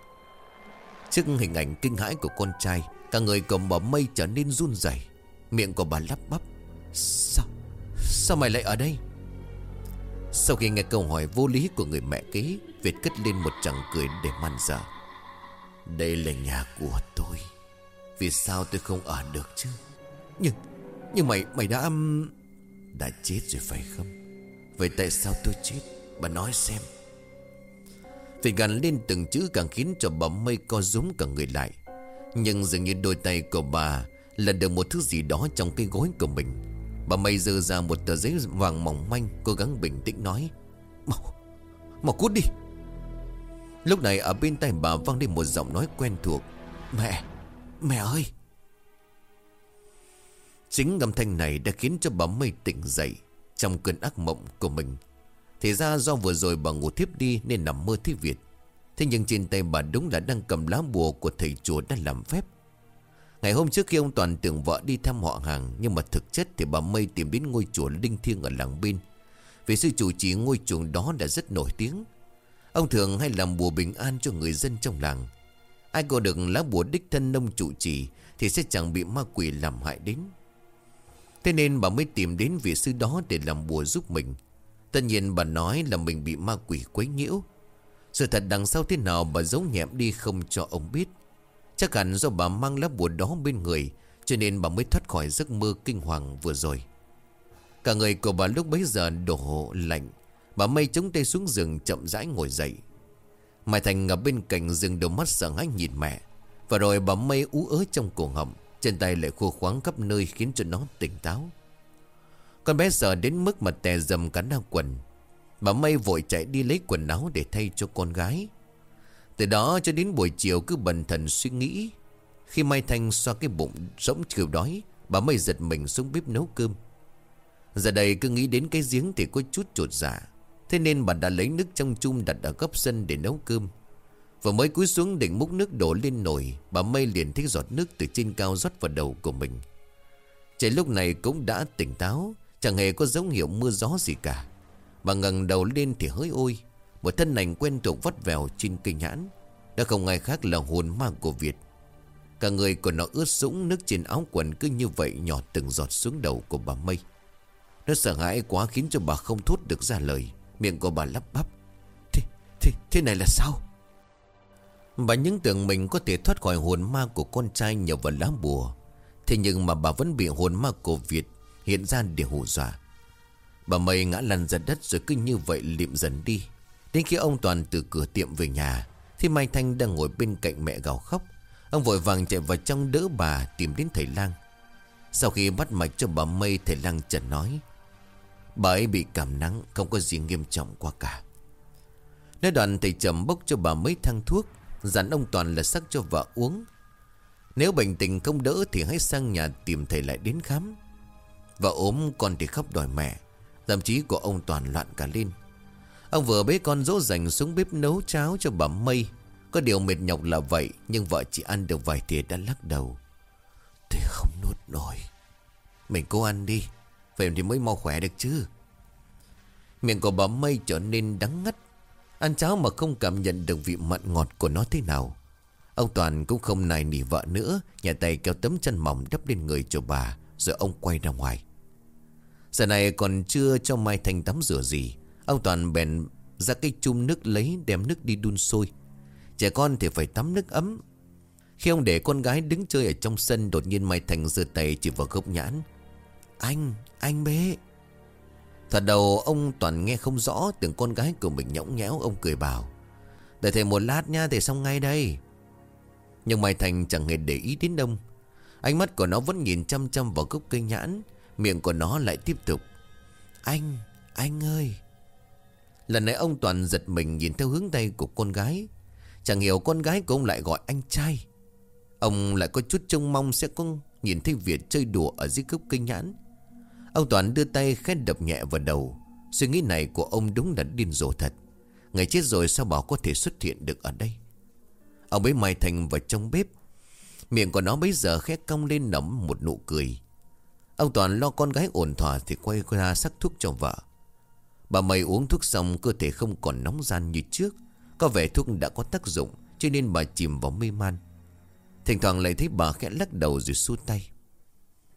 Trước hình ảnh kinh hãi của con trai, Cả người cầm bỏ mây trở nên run rẩy. Miệng của bà lắp bắp. Sao? Sao mày lại ở đây? Sau khi nghe câu hỏi vô lý của người mẹ kế, Việt cất lên một chàng cười để man dở Đây là nhà của tôi. Vì sao tôi không ở được chứ? Nhưng Nhưng mày mày đã Đã chết rồi phải không? Vậy tại sao tôi chết? Bà nói xem. Việt gắn lên từng chữ càng khiến cho bà mây co rúm cả người lại. Nhưng dường như đôi tay của bà Lần được một thứ gì đó trong cái gối của mình. Bà mây dơ ra một tờ giấy vàng mỏng manh Cố gắng bình tĩnh nói Mau, mau cút đi. Lúc này ở bên tay bà vang lên một giọng nói quen thuộc Mẹ, mẹ ơi! Chính âm thanh này đã khiến cho bà mây tỉnh dậy Trong cơn ác mộng của mình. Thì ra do vừa rồi bà ngủ thiếp đi Nên nằm mơ thấy Việt. Thế nhưng trên tay bà đúng là đang cầm lá bùa Của thầy chùa đã làm phép. Ngày hôm trước khi ông Toàn tưởng vợ đi thăm họ hàng, Nhưng mà thực chất thì bà Mây tìm đến ngôi chùa linh thiêng ở làng bên. Vì sư chủ trì ngôi chùa đó đã rất nổi tiếng. Ông thường hay làm bùa bình an cho người dân trong làng. Ai có được lá bùa đích thân nông chủ trì Thì sẽ chẳng bị ma quỷ làm hại đến. Thế nên bà mới tìm đến vị sư đó để làm bùa giúp mình. Tất nhiên bà nói là mình bị ma quỷ quấy nhiễu. Sự thật đằng sau thế nào bà giấu nhẹm đi không cho ông biết. Chắc hẳn do bà mang lá bùa đó bên người, Cho nên bà mới thoát khỏi giấc mơ kinh hoàng vừa rồi. Cả người của bà lúc bấy giờ đổ lạnh. Bà mây chống tay xuống giường chậm rãi ngồi dậy. Mai Thành ở bên cạnh dừng đôi mắt sợ hãi nhìn mẹ. Và rồi bà mây ú ớ trong cổ họng, Trên tay lại khô khoáng khắp nơi khiến cho nó tỉnh táo. Con bé sợ đến mức mà tè dầm cắn đau quần. Bà mây vội chạy đi lấy quần áo để thay cho con gái. Từ đó cho đến buổi chiều cứ bần thần suy nghĩ. Khi Mai Thanh xoa cái bụng rỗng chiều đói, Bà mây giật mình xuống bếp nấu cơm. Giờ đây cứ nghĩ đến cái giếng thì có chút trột dạ. Thế nên bà đã lấy nước trong chung đặt ở góc sân để nấu cơm. Vừa mới cúi xuống định múc nước đổ lên nồi, Bà mây liền thấy giọt nước từ trên cao rót vào đầu của mình. Trời lúc này cũng đã tỉnh táo, Chẳng hề có dấu hiệu mưa gió gì cả. Bà ngẩng đầu lên thì hơi ôi, một thân ảnh quen thuộc vắt vèo trên cây nhãn. Đã không ai khác là hồn ma của Việt. Cả người của nó ướt sũng, Nước trên áo quần cứ như vậy nhỏ từng giọt xuống đầu của bà Mây. Nó sợ hãi quá khiến cho bà không thốt được ra lời. Miệng của bà lắp bắp. Thế, thế, thế này là sao? Bà những tưởng mình có thể thoát khỏi hồn ma của con trai nhờ vào lá bùa. Thế nhưng mà bà vẫn bị hồn ma của Việt hiện ra để hù dọa. Bà Mây ngã lăn ra đất rồi cứ như vậy liệm dần đi. Đến khi ông Toàn từ cửa tiệm về nhà Thì Mai Thanh đang ngồi bên cạnh mẹ gào khóc. Ông vội vàng chạy vào trong đỡ bà tìm đến thầy lang. Sau khi bắt mạch cho bà Mây Thầy lang trần nói Bà ấy bị cảm nắng, Không có gì nghiêm trọng qua cả. Nói đoàn thầy trầm bốc cho bà mấy thang thuốc, Dặn ông Toàn là sắc cho vợ uống. Nếu bệnh tình không đỡ Thì hãy sang nhà tìm thầy lại đến khám. Vợ ốm, con thì khóc đòi mẹ. Tâm trí của ông Toàn loạn cả lên. Ông vừa bế con dỗ dành xuống bếp nấu cháo cho bà Mây. Có điều mệt nhọc là vậy, Nhưng vợ chỉ ăn được vài thìa đã lắc đầu. Thế không nuốt nổi. Mình cố ăn đi. Vậy thì mới mau khỏe được chứ. Miệng của bà Mây trở nên đắng ngắt. Ăn cháo mà không cảm nhận được vị mặn ngọt của nó thế nào. Ông Toàn cũng không nài nỉ vợ nữa Nhà tay kéo tấm chân mỏng đắp lên người cho bà, Rồi ông quay ra ngoài. Giờ này còn chưa cho Mai Thành tắm rửa gì. Ông Toàn bèn ra cái chum nước lấy, đem nước đi đun sôi. Trẻ con thì phải tắm nước ấm. Khi ông để con gái đứng chơi ở trong sân, Đột nhiên Mai Thành giơ tay chỉ vào gốc nhãn. Anh, anh bế Thật đầu ông Toàn nghe không rõ Tưởng con gái của mình nhõng nhẽo Ông cười bảo Đợi thầy một lát nha thầy xong ngay đây. Nhưng Mai Thành chẳng hề để ý đến đông Ánh mắt của nó vẫn nhìn chăm chăm vào gốc cây nhãn Miệng của nó lại tiếp tục Anh, anh ơi. Lần này ông Toàn giật mình nhìn theo hướng tay của con gái. Chẳng hiểu con gái của ông lại gọi anh trai. Ông lại có chút trông mong sẽ có nhìn thấy Việt chơi đùa ở dưới gốc cây nhãn. Ông Toàn đưa tay khét đập nhẹ vào đầu. Suy nghĩ này của ông đúng là điên rồ thật. Ngày chết rồi sao bảo có thể xuất hiện được ở đây? Ông bế Mai Thành vào trong bếp. Miệng của nó bây giờ khét cong lên nấm một nụ cười. Ông Toàn lo con gái ổn thỏa Thì quay ra sắc thuốc cho vợ. Bà mày uống thuốc xong, cơ thể không còn nóng gian như trước. Có vẻ thuốc đã có tác dụng, Cho nên bà chìm vào mê man. Thỉnh thoảng lại thấy bà khẽ lắc đầu rồi xua tay.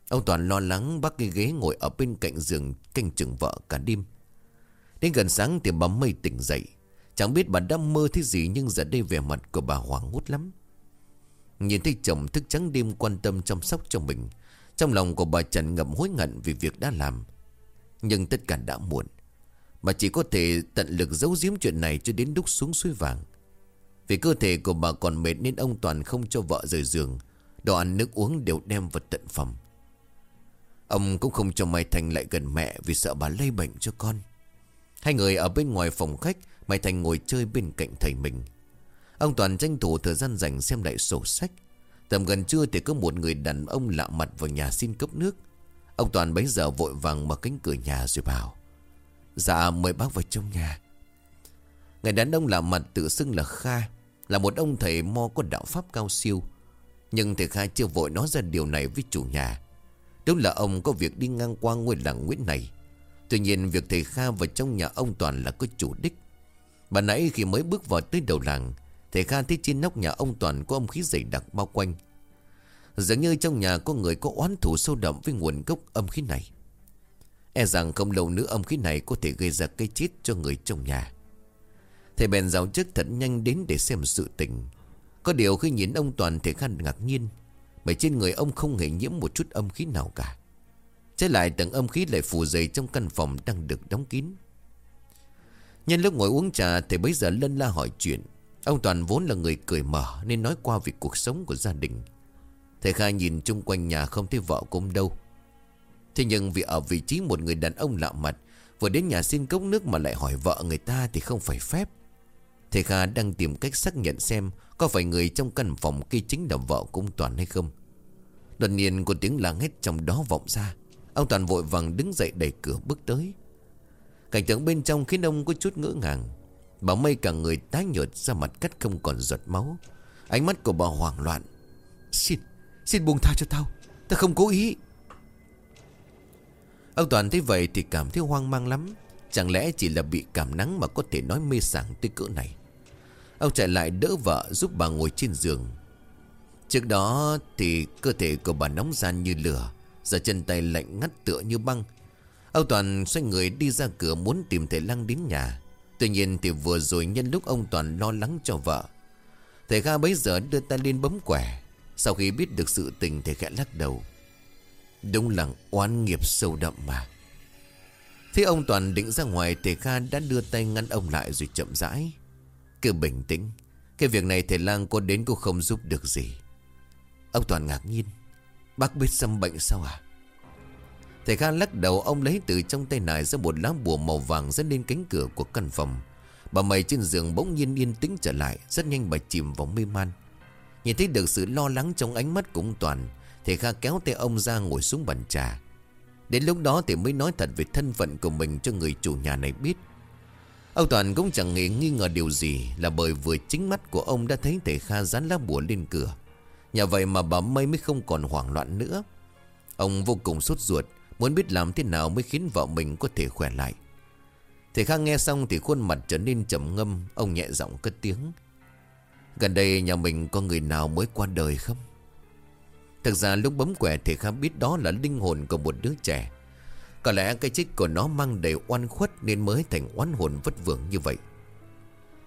Ông Toàn lo lắng bác cái ghế ngồi ở bên cạnh giường canh chừng vợ cả đêm. Đến gần sáng thì bà mây tỉnh dậy. Chẳng biết bà đã mơ thấy gì nhưng giờ đây vẻ mặt của bà hoảng hốt lắm. Nhìn thấy chồng thức trắng đêm quan tâm chăm sóc cho mình, Trong lòng của bà trần ngậm hối ngận vì việc đã làm. Nhưng tất cả đã muộn. Bà chỉ có thể tận lực giấu giếm chuyện này cho đến lúc xuống suối vàng. Vì cơ thể của bà còn mệt nên ông Toàn không cho vợ rời giường. Đồ ăn nước uống đều đem vào tận phòng. Ông cũng không cho Mai Thành lại gần mẹ Vì sợ bà lây bệnh cho con. Hai người ở bên ngoài phòng khách, Mai Thành ngồi chơi bên cạnh thầy mình. Ông Toàn tranh thủ thời gian dành xem lại sổ sách. Tầm gần trưa thì có một người đàn ông lạ mặt vào nhà xin cốc nước. Ông Toàn bấy giờ vội vàng mở cánh cửa nhà rồi bảo Dạ mời bác vào trong nhà. Người đàn ông lạ mặt tự xưng là Kha, Là một ông thầy mo có đạo pháp cao siêu. Nhưng thầy Kha chưa vội nói ra điều này với chủ nhà. Đúng là ông có việc đi ngang qua ngôi làng Nguyễn này, Tuy nhiên việc thầy Kha vào trong nhà ông Toàn là có chủ đích. Bà nãy khi mới bước vào tới đầu làng, Thầy Kha thấy trên nóc nhà ông Toàn có âm khí dày đặc bao quanh. Dường như trong nhà có người có oán thủ sâu đậm với nguồn gốc âm khí này. E rằng không lâu nữa âm khí này có thể gây ra cây chết cho người trong nhà. Thầy bèn giáo chức thật nhanh đến để xem sự tình. Có điều khi nhìn ông Toàn, thầy Kha ngạc nhiên. Bởi trên người ông không hề nhiễm một chút âm khí nào cả. Trái lại tầng âm khí lại phủ dày trong căn phòng đang được đóng kín. Nhân lúc ngồi uống trà thì bấy giờ lân la hỏi chuyện. Ông Toàn vốn là người cười mở Nên nói qua về cuộc sống của gia đình. Thầy Kha nhìn chung quanh nhà không thấy vợ cũng đâu. Thế nhưng vì ở vị trí một người đàn ông lạ mặt, Vừa đến nhà xin cốc nước mà lại hỏi vợ người ta thì không phải phép. Thầy Kha đang tìm cách xác nhận xem Có phải người trong căn phòng kia chính là vợ của ông Toàn hay không. Đột nhiên có tiếng la hét trong đó vọng ra. Ông Toàn vội vàng đứng dậy đẩy cửa bước tới. Cảnh tượng bên trong khiến ông có chút ngỡ ngàng. Bà mây cả người tái nhợt ra mặt cắt không còn giọt máu. Ánh mắt của bà hoảng loạn. Xin, xin buông tha cho tao. Tao không cố ý. Ông Toàn thấy vậy thì cảm thấy hoang mang lắm. Chẳng lẽ chỉ là bị cảm nắng mà có thể nói mê sảng tới cỡ này? Ông chạy lại đỡ vợ giúp bà ngồi trên giường. Trước đó thì cơ thể của bà nóng gian như lửa, Giờ chân tay lạnh ngắt tựa như băng. Ông Toàn xoay người đi ra cửa muốn tìm thầy Lăng đến nhà. Tuy nhiên thì vừa rồi nhân lúc ông Toàn lo lắng cho vợ, Thầy Kha bấy giờ đưa tay lên bấm quẻ. Sau khi biết được sự tình thầy khẽ lắc đầu. Đúng là oán nghiệp sâu đậm mà. Thế ông Toàn định ra ngoài, Thầy Kha đã đưa tay ngăn ông lại rồi chậm rãi. Cứ bình tĩnh. Cái việc này thầy lang có đến cũng không giúp được gì. Ông Toàn ngạc nhiên. Bác biết xâm bệnh sao à Thầy Kha lắc đầu, ông lấy từ trong tay nải ra một lá bùa màu vàng dẫn lên cánh cửa của căn phòng. Bà mày trên giường bỗng nhiên yên tĩnh trở lại, Rất nhanh bà chìm vào mê man. Nhìn thấy được sự lo lắng trong ánh mắt của ông Toàn, Thầy Kha kéo tay ông ra ngồi xuống bàn trà. Đến lúc đó thì mới nói thật về thân phận của mình cho người chủ nhà này biết. Ông Toàn cũng chẳng hề nghi ngờ điều gì Là bởi vừa chính mắt của ông đã thấy thầy Kha dán lá bùa lên cửa. Nhà vậy mà bà Mây mới không còn hoảng loạn nữa. Ông vô cùng sốt ruột, Muốn biết làm thế nào mới khiến vợ mình có thể khỏe lại. Thầy Kha nghe xong thì khuôn mặt trở nên trầm ngâm, Ông nhẹ giọng cất tiếng. Gần đây nhà mình có người nào mới qua đời không? Thực ra lúc bấm quẻ thầy Kha biết đó là linh hồn của một đứa trẻ. Có lẽ cái chết của nó mang đầy oan khuất Nên mới thành oán hồn vất vưởng như vậy.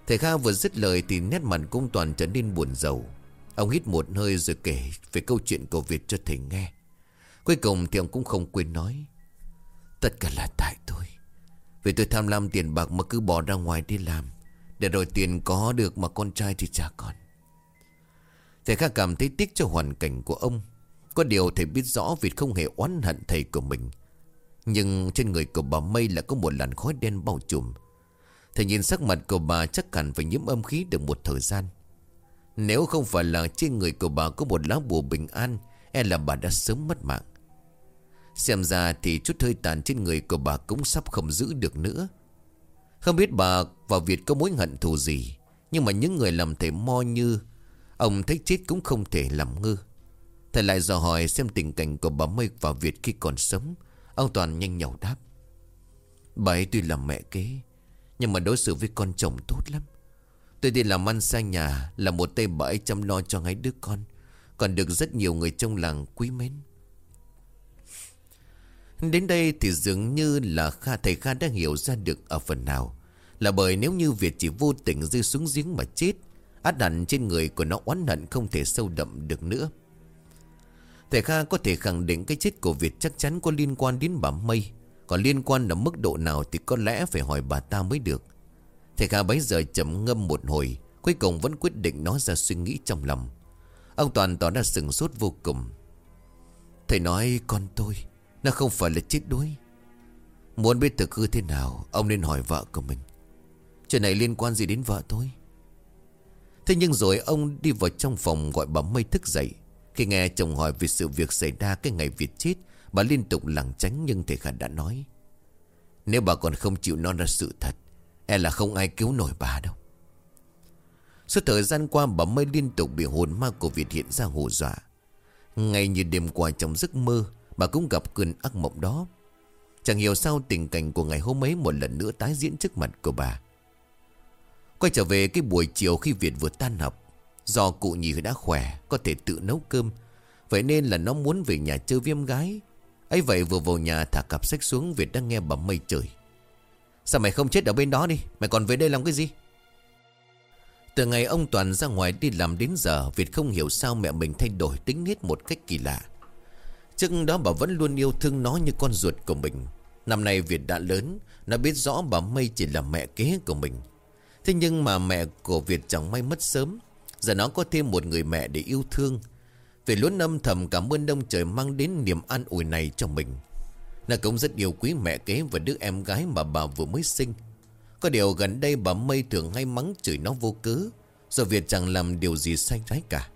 Thầy Kha vừa dứt lời thì nét mặt cũng toàn trở nên buồn rầu. Ông hít một hơi rồi kể về câu chuyện của Việt cho thầy nghe. Cuối cùng thì ông cũng không quên nói, Tất cả là tại tôi. Vì tôi tham lam tiền bạc mà cứ bỏ ra ngoài đi làm, Để rồi tiền có được mà con trai thì chả còn Thầy Kha cảm thấy tiếc cho hoàn cảnh của ông. Có điều thầy biết rõ Việt không hề oán hận thầy của mình. Nhưng trên người của bà Mây là có một làn khói đen bao trùm. Thầy nhìn sắc mặt của bà chắc hẳn phải nhiễm âm khí được một thời gian. Nếu không phải là trên người của bà có một lá bùa bình an E là bà đã sớm mất mạng. Xem ra thì chút hơi tàn trên người của bà cũng sắp không giữ được nữa. Không biết bà và Việt có mối hận thù gì, Nhưng mà những người làm thầy mo như Ông thấy chết cũng không thể làm ngư Thầy lại dò hỏi xem tình cảnh của bà Mây và Việt khi còn sống Ông Toàn nhanh nhậu đáp. Bà ấy tuy là mẹ kế, Nhưng mà đối xử với con chồng tốt lắm. Tôi đi làm ăn xa nhà Là một tay bà ấy chăm lo cho ngay đứa con, Còn được rất nhiều người trong làng quý mến. Đến đây thì dường như là Kha thầy Kha đã hiểu ra được ở phần nào. Là bởi nếu như Việt chỉ vô tình rơi xuống giếng mà chết, Át hẳn trên người của nó oán hận không thể sâu đậm được nữa. Thầy Kha có thể khẳng định cái chết của Việt chắc chắn có liên quan đến bà Mây Còn liên quan ở mức độ nào thì có lẽ phải hỏi bà ta mới được. Thầy Kha bấy giờ chậm ngâm một hồi, Cuối cùng vẫn quyết định nói ra suy nghĩ trong lòng. Ông Toàn tỏ ra sừng sốt vô cùng. Thầy nói con tôi, Nó không phải là chết đuối. Muốn biết thực hư thế nào, Ông nên hỏi vợ của mình. Chuyện này liên quan gì đến vợ tôi? Thế nhưng rồi ông đi vào trong phòng gọi bà Mây thức dậy. Khi nghe chồng hỏi về sự việc xảy ra cái ngày Việt chết, Bà liên tục lảng tránh nhưng thầy Khả đã nói, Nếu bà còn không chịu non ra sự thật E là không ai cứu nổi bà đâu. Suốt thời gian qua, bà mới liên tục bị hồn ma của Việt hiện ra hù dọa. Ngay như đêm qua trong giấc mơ, Bà cũng gặp cơn ác mộng đó. Chẳng hiểu sao tình cảnh của ngày hôm ấy Một lần nữa tái diễn trước mặt của bà. Quay trở về cái buổi chiều khi Việt vừa tan học Do cụ nhì đã khỏe, Có thể tự nấu cơm. Vậy nên là nó muốn về nhà chơi với em gái. Ấy vậy vừa vào nhà thả cặp sách xuống Việt đang nghe bấm mây trời. Sao mày không chết ở bên đó đi? Mày còn về đây làm cái gì? Từ ngày ông Toàn ra ngoài đi làm đến giờ, Việt không hiểu sao mẹ mình thay đổi tính nết một cách kỳ lạ. Trước đó bà vẫn luôn yêu thương nó như con ruột của mình. Năm nay Việt đã lớn, Nó biết rõ bà Mây chỉ là mẹ kế của mình. Thế nhưng mà mẹ của Việt chẳng may mất sớm. Giờ nó có thêm một người mẹ để yêu thương. Về luôn âm thầm cảm ơn đông trời mang đến niềm an ủi này cho mình. Nó cũng rất yêu quý mẹ kế và đứa em gái mà bà vừa mới sinh. Có điều gần đây bà Mây thường hay mắng chửi nó vô cớ Rồi Việt chẳng làm điều gì sai trái cả.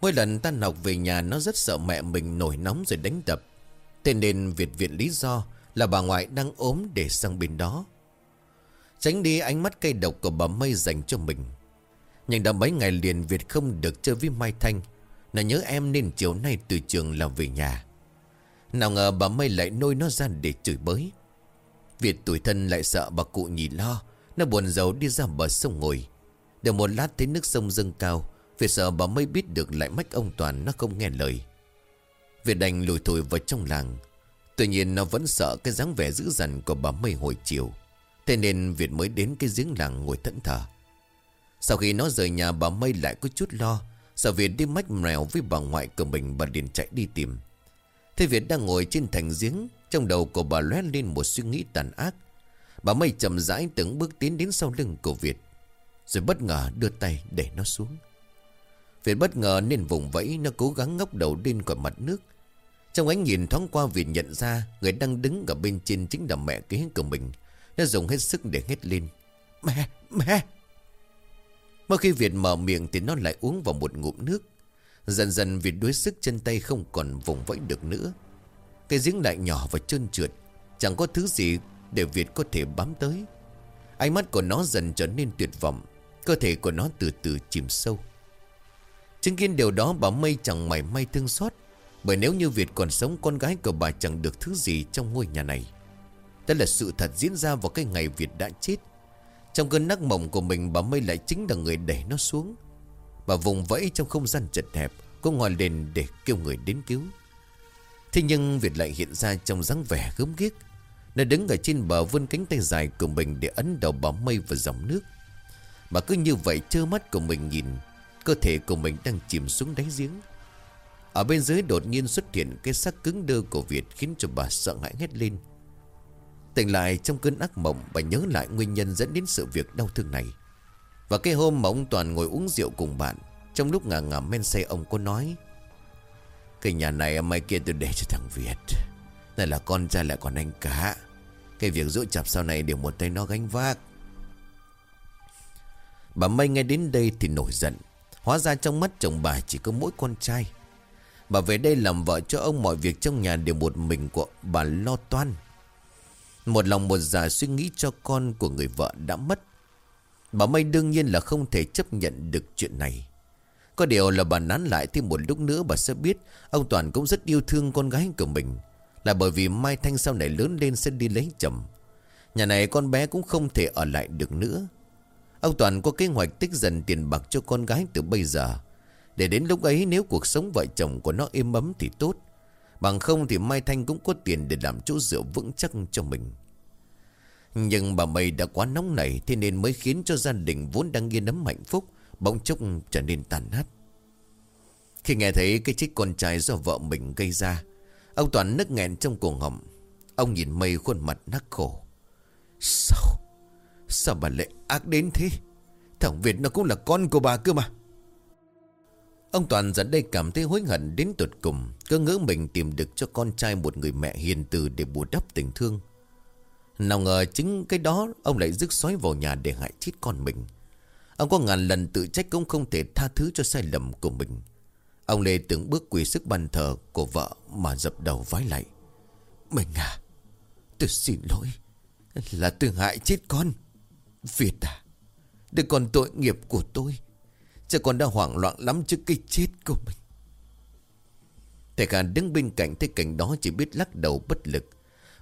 Mỗi lần tan học về nhà, nó rất sợ mẹ mình nổi nóng rồi đánh đập. Thế nên Việt viện lý do là bà ngoại đang ốm để sang bên đó. Tránh đi ánh mắt cây độc của bà Mây dành cho mình. Nhưng đã mấy ngày liền Việt không được chơi với Mai Thanh Nó nhớ em nên chiều nay từ trường là về nhà. Nào ngờ bà Mây lại nôi nó ra để chửi bới. Việt tuổi thân lại sợ bà cụ nhì lo, Nó buồn rầu đi ra bờ sông ngồi. Được một lát thấy nước sông dâng cao, Việt sợ bà Mây biết được lại mách ông Toàn nó không nghe lời. Việt đành lùi thổi vào trong làng. Tuy nhiên nó vẫn sợ cái dáng vẻ dữ dằn của bà Mây hồi chiều. Thế nên Việt mới đến cái giếng làng ngồi thẫn thờ. Sau khi nó rời nhà bà Mây lại có chút lo. Sợ Việt đi mách mèo với bà ngoại của mình Bà liền chạy đi tìm. Thế Việt đang ngồi trên thành giếng Trong đầu của bà lóe lên một suy nghĩ tàn ác. Bà Mây chậm rãi từng bước tiến đến sau lưng của Việt Rồi bất ngờ đưa tay để nó xuống. Việt bất ngờ nên vùng vẫy Nó cố gắng ngóc đầu lên khỏi mặt nước. Trong ánh nhìn thoáng qua Việt nhận ra Người đang đứng ở bên trên chính là mẹ kế của mình. Nó dùng hết sức để hét lên Mẹ, mẹ! Mỗi khi Việt mở miệng thì nó lại uống vào một ngụm nước. Dần dần Việt đuối sức chân tay không còn vùng vẫy được nữa. Cái giếng lại nhỏ và trơn trượt, Chẳng có thứ gì để Việt có thể bám tới. Ánh mắt của nó dần trở nên tuyệt vọng, Cơ thể của nó từ từ chìm sâu. Chứng kiến điều đó, bà Mây chẳng mảy may thương xót, Bởi nếu như Việt còn sống, con gái của bà chẳng được thứ gì trong ngôi nhà này. Đó là sự thật diễn ra vào cái ngày Việt đã chết. Trong cơn nắc mộng của mình, Bà Mây lại chính là người đẩy nó xuống. Bà vùng vẫy trong không gian chật hẹp, Cô ngồi lên để kêu người đến cứu. Thế nhưng Việt lại hiện ra trong dáng vẻ gớm ghiếc. Nó đứng ở trên bờ vươn cánh tay dài của mình Để ấn đầu bà Mây vào dòng nước. Bà cứ như vậy trơ mắt của mình nhìn, Cơ thể của mình đang chìm xuống đáy giếng. Ở bên dưới đột nhiên xuất hiện Cái xác cứng đơ của Việt Khiến cho bà sợ hãi hét lên. Tỉnh lại trong cơn ác mộng Bà nhớ lại nguyên nhân dẫn đến sự việc đau thương này. Và cái hôm mà ông Toàn ngồi uống rượu cùng bạn, Trong lúc ngả ngả men say, ông có nói, Cái nhà này mai kia tôi để cho thằng Việt. Này là con trai, lại còn anh cả. Cái việc rũ chập sau này đều một tay nó gánh vác. Bà May nghe đến đây thì nổi giận. Hóa ra trong mắt chồng bà chỉ có mỗi con trai. Bà về đây làm vợ cho ông, mọi việc trong nhà đều một mình của bà lo toan một lòng một dạ suy nghĩ cho con của người vợ đã mất. Bà May đương nhiên là không thể chấp nhận được chuyện này. Có điều là bà nán lại thêm một lúc nữa bà sẽ biết Ông Toàn cũng rất yêu thương con gái của mình. Là bởi vì Mai Thanh sau này lớn lên sẽ đi lấy chồng. Nhà này con bé cũng không thể ở lại được nữa. Ông Toàn có kế hoạch tích dần tiền bạc cho con gái từ bây giờ. Để đến lúc ấy nếu cuộc sống vợ chồng của nó êm ấm thì tốt. Bằng không thì Mai Thanh cũng có tiền để làm chỗ dựa vững chắc cho mình. Nhưng bà Mây đã quá nóng nảy, Thế nên mới khiến cho gia đình vốn đang yên ấm hạnh phúc, Bỗng chốc trở nên tàn nát Khi nghe thấy cái chết con trai do vợ mình gây ra, Ông Toàn nức nghẹn trong cổ họng. Ông nhìn Mây khuôn mặt nắc khổ. Sao? Sao bà lại ác đến thế? Thằng Việt nó cũng là con của bà cơ mà. Ông Toàn dẫn đây cảm thấy hối hận đến tột cùng, Cứ ngỡ mình tìm được cho con trai một người mẹ hiền từ để bù đắp tình thương. Nào ngờ chính cái đó, Ông lại rước sói vào nhà để hại chết con mình. Ông có ngàn lần tự trách cũng không thể tha thứ cho sai lầm của mình. Ông Lê từng bước quỳ sức bàn thờ của vợ mà dập đầu vái lại. Mình à Tôi xin lỗi, Là tôi hại chết con. Việt à Đứa con tội nghiệp của tôi. Chứ con đã hoảng loạn lắm trước cái chết của mình. Thầy khả đứng bên cạnh, thấy cảnh đó chỉ biết lắc đầu bất lực.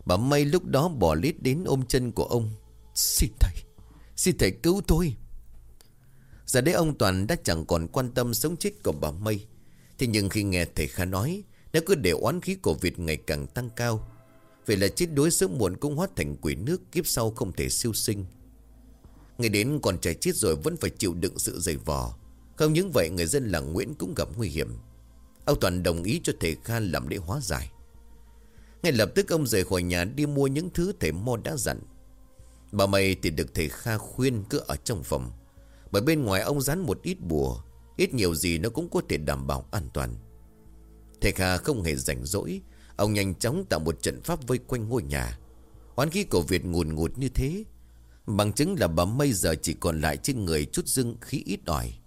Bà May lúc đó bỏ lít đến ôm chân của ông. Xin thầy Xin thầy cứu tôi. Giờ đây ông Toàn đã chẳng còn quan tâm sống chết của bà Mây Thế nhưng khi nghe thầy khả nói Nếu cứ để oán khí của Việt ngày càng tăng cao. Vậy là chết đuối sớm muộn cũng hóa thành quỷ nước Kiếp sau không thể siêu sinh. Ngày đến còn trẻ chết rồi vẫn phải chịu đựng sự dày vò. Không những vậy, người dân làng Nguyễn cũng gặp nguy hiểm. Ông Toàn đồng ý cho thầy Kha làm lễ hóa giải. Ngay lập tức, ông rời khỏi nhà đi mua những thứ thầy Mo đã dặn. Bà mày thì được thầy Kha khuyên cứ ở trong phòng. Bởi bên ngoài ông dán một ít bùa, Ít nhiều gì nó cũng có thể đảm bảo an toàn. Thầy Kha không hề rảnh rỗi, Ông nhanh chóng tạo một trận pháp vây quanh ngôi nhà. Hoán khí cổ Việt ngùn ngụt như thế. Bằng chứng là bà Mây giờ chỉ còn lại trên người chút dưng khí ít ỏi.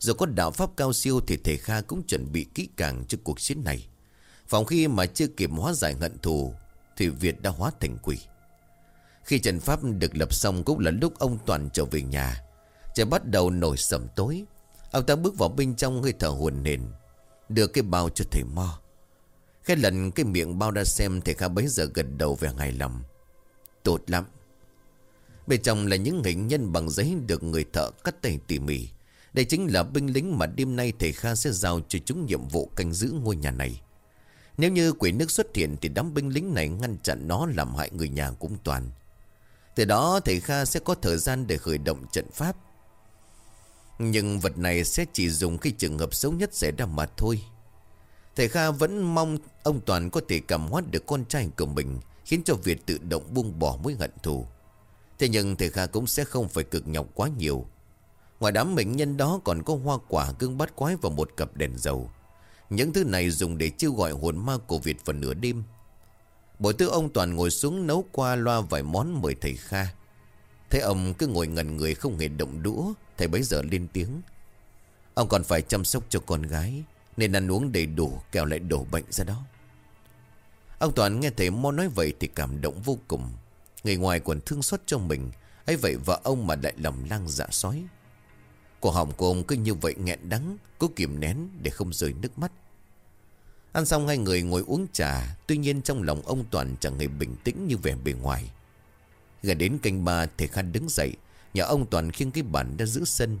Dù có đạo pháp cao siêu thì thầy Kha cũng chuẩn bị kỹ càng cho cuộc chiến này. Phòng khi mà chưa kịp hóa giải hận thù, Thì Việt đã hóa thành quỷ. Khi trận pháp được lập xong cũng là lúc ông Toàn trở về nhà. Trời bắt đầu nổi sầm tối. Ông ta bước vào bên trong hơi thở hồn nền Đưa cái bao cho thầy Mo. Cái lần cái miệng bao ra xem, Thầy Kha bấy giờ gật đầu về hài lòng. Tốt lắm. Bên trong là những hình nhân bằng giấy Được người thợ cắt tay tỉ mỉ. Đây chính là binh lính mà đêm nay thầy Kha sẽ giao cho chúng nhiệm vụ canh giữ ngôi nhà này. Nếu như quỷ nước xuất hiện Thì đám binh lính này ngăn chặn nó làm hại người nhà cũng toàn. Từ đó thầy Kha sẽ có thời gian để khởi động trận pháp. Nhưng vật này sẽ chỉ dùng khi trường hợp xấu nhất xảy ra mà thôi. Thầy Kha vẫn mong ông Toàn có thể cảm hóa được con trai của mình, Khiến cho Việt tự động buông bỏ mối hận thù. Thế nhưng thầy Kha cũng sẽ không phải cực nhọc quá nhiều. Ngoài đám bệnh nhân đó còn có hoa quả, gương bát quái và một cặp đèn dầu. Những thứ này dùng để chiêu gọi hồn ma của Việt vào nửa đêm. Bộ tư ông Toàn ngồi xuống nấu qua loa vài món mời thầy Kha. Thấy ông cứ ngồi ngần người không hề động đũa, Thầy bấy giờ lên tiếng. Ông còn phải chăm sóc cho con gái, Nên ăn uống đầy đủ, kẻo lại đổ bệnh ra đó. Ông Toàn nghe thầy Mo nói vậy thì cảm động vô cùng. Người ngoài còn thương xót cho mình, ấy vậy vợ ông mà lại lòng lang dạ sói. Cổ họng của ông cứ như vậy nghẹn đắng Cố kiềm nén để không rơi nước mắt. Ăn xong hai người ngồi uống trà Tuy nhiên trong lòng ông Toàn chẳng hề bình tĩnh như vẻ bề ngoài. Gần đến canh ba thầy Khan đứng dậy Nhà ông Toàn khiêng cái bàn ra giữ sân.